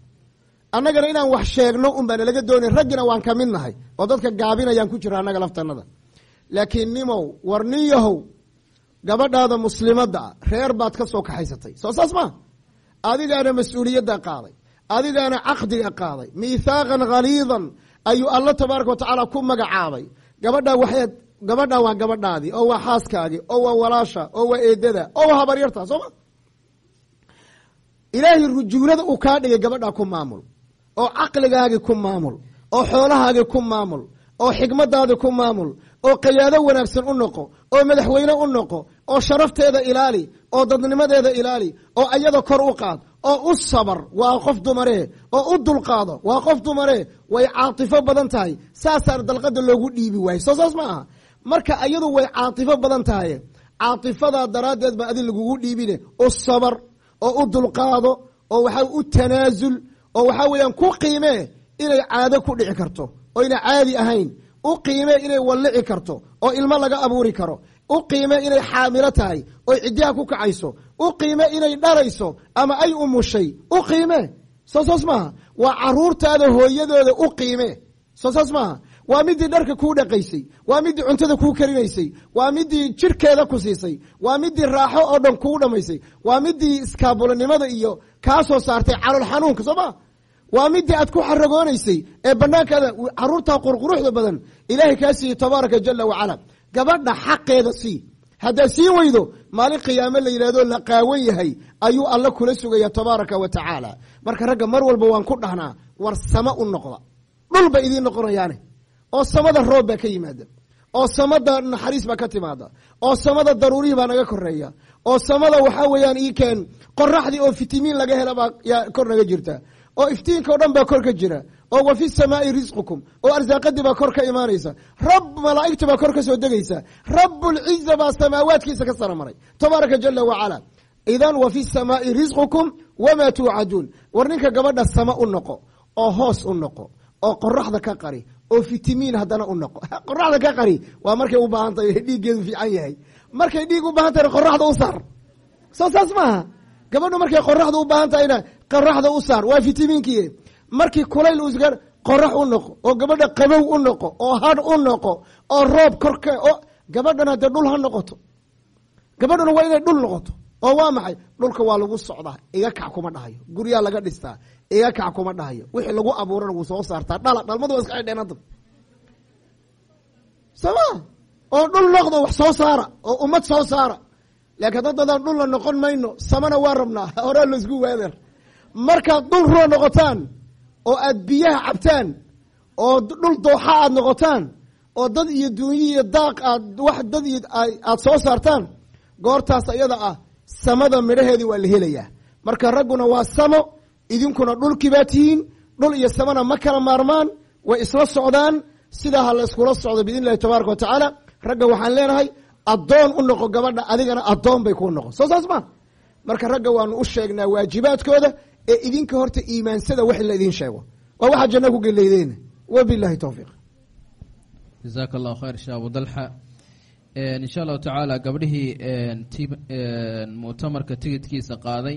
annagana inaan wax sheegno un baana laga doonay raggina waan ka mid nahay oo dadka gaabinayaan ku jira annaga laftanada. Laakiin nimow war nin yahow gabadhaada muslimadda a reer baad ka soo kaxaysatay. Soo saas ma? Adigaana mas'uuliyadda qaaday. Adigaana caqdiga qaaday. Miithaaqan khaliidan ayuu alla tabaaraka wa tacaala ku magacaabay gabadhaa waxaad gabadhaa waa gabadhaadii oo waa xaaskaagii oo waa walaasha oo waa eedada oo waa habaryarta soo ma? Ilaahay rujuulada uu kaa dhigay gabadhaa ku maamul oo caqligaagii ku maamul oo xoolahaagii ku maamul oo xikmadaadii ku maamul oo qayaado wanaagsan u noqo oo madaxweyne u noqo oo sharafteeda ilaali oo dadnimadeeda ilaali oo ayada kor u qaad oo u sabar waa qof dumaree oo u dulqaado waa qof dumaree way caatifo badan tahay. Saasaa dalqada loogu dhiibi waaye soo saas ma aha. Marka ayadu way caatifo badan tahay caatifadaa daraaddeed baa adi lagugu dhiibine. U sabar oo u dulqaado oo waxaa u tanaasul oo waxaa weeyaan ku qiimee inay caado ku dhici karto oo yna caadi ahayn. U qiimee inay wallici karto oo ilmo laga abuuri karo. U qiime inay xaamilo tahay oy cidyaha ku kacayso. U qiime inay dhalayso ama ay umushay u qiime. Soo saas maaha. Waa caruurtaada hooyadooda u qiime. Soo saas maaha. Waa midii dharka kuu dhaqaysay. Waa midii cuntada kuu karinaysay. Waa midii jirkeeda ku siisay. Waa midii raaxo oo dhan kuu dhamaysay. Waa midii iskaabulanimada iyo kaa soo saartay calool xanuunka soo ma waa midii aad ku xaragoonaysay ee banaankaada caruurtaa qurquruxda badan ilaahay kaa siiyey tabaaraka jala wacala gabadha xaqeeda sii. Haddaad sii weydo maalin qiyaame la yidhahdo la qaawan yahay ayuu alla kula sugaya tabaaraka wa tacaala. Marka ragga mar walba waan ku dhahnaa war samo u noqda. Dhul bay idiin noqonayaane. Oo samada roob baa ka yimaada. Oo samada naxariis baa ka timaada. Oo samada daruurihii baa naga koreeya oo samada waxaa weeyaan ii keen qoraxdii oo fitimiin laga hela baa yaa kor naga jirta oo iftiinka o dhan baa kor ka jira oo wa fi samaai risqukum oo arsaaqadii baa kor ka imaanaysa. Rab malaa'igta baa kor ka soo degaysa. Rablciza baa samaawaadkiisa ka sara maray. Tabaaraka jala wacala idan wa fi samaai risqukum wamaa tuucaduun war ninka gabadha sama u noqo oo hoos u noqo oo qoraxda ka qari oo fitimiin haddana u noqo. Qoraxda ka qari waa markay u baahan tahay dhiiggeedu fiican yahay. Markay dhiig u baahan tahay qoraxda u saar soo saas maaha. Gabadhu markay qoraxda u baahan tahayna qoraxda u saar waa fitimiinkii markii kulayl u qorax u noqo oo gabadha qabow u noqo oo hadh u noqo oo roob korka oo gabadhana dee dhul ha noqoto. Gabadhuna waa inay dhul noqoto oo waa maxay? Dhulka waa lagu socdaa iga kac kuma dhahayo. Guryaa laga dhistaa iga kac kuma dhahayo. Wixii lagu abuurana wuu soo saartaa. Dhala dhalmadu waa iska xidheen sooma oo dhul noqdo wax soo saara oo ummad soo saara. Laakiin dadadaan dhulna noqon mayno samana waa rabnaa. Horaa la isku waader markaad dhul ruo noqotaan oo aad biyaha cabtaan oo dhul dooxa aad noqotaan oo dad iyo duunyi iyo daaq aad wax dad iyo aad soo saartaan goortaas iyada ah samada midhaheedii waa la helayaa. Marka ragguna waa samo idinkuna dhulkii baa tihiin dhul iyo samana ma kala maarmaan way isla socdaan sidaa ha la iskula socdo biidn illahi tabaaraka wa tacaala. Ragga waxaan leenahay addoon u noqo gabadha adigana addoon bay kuu noqon. Soo saas ma marka ragga waanu u sheegnaa waajibaadkooda ee idinka horta iimaansada wax la idin sheego. Waa waxaa janno ku geleydeen. Wabilahi towfiiq jazaaka allahu khayr sheekh abu dalxa. Insha allahu tacaala gabdhihii muctamarka tigidkiisa qaaday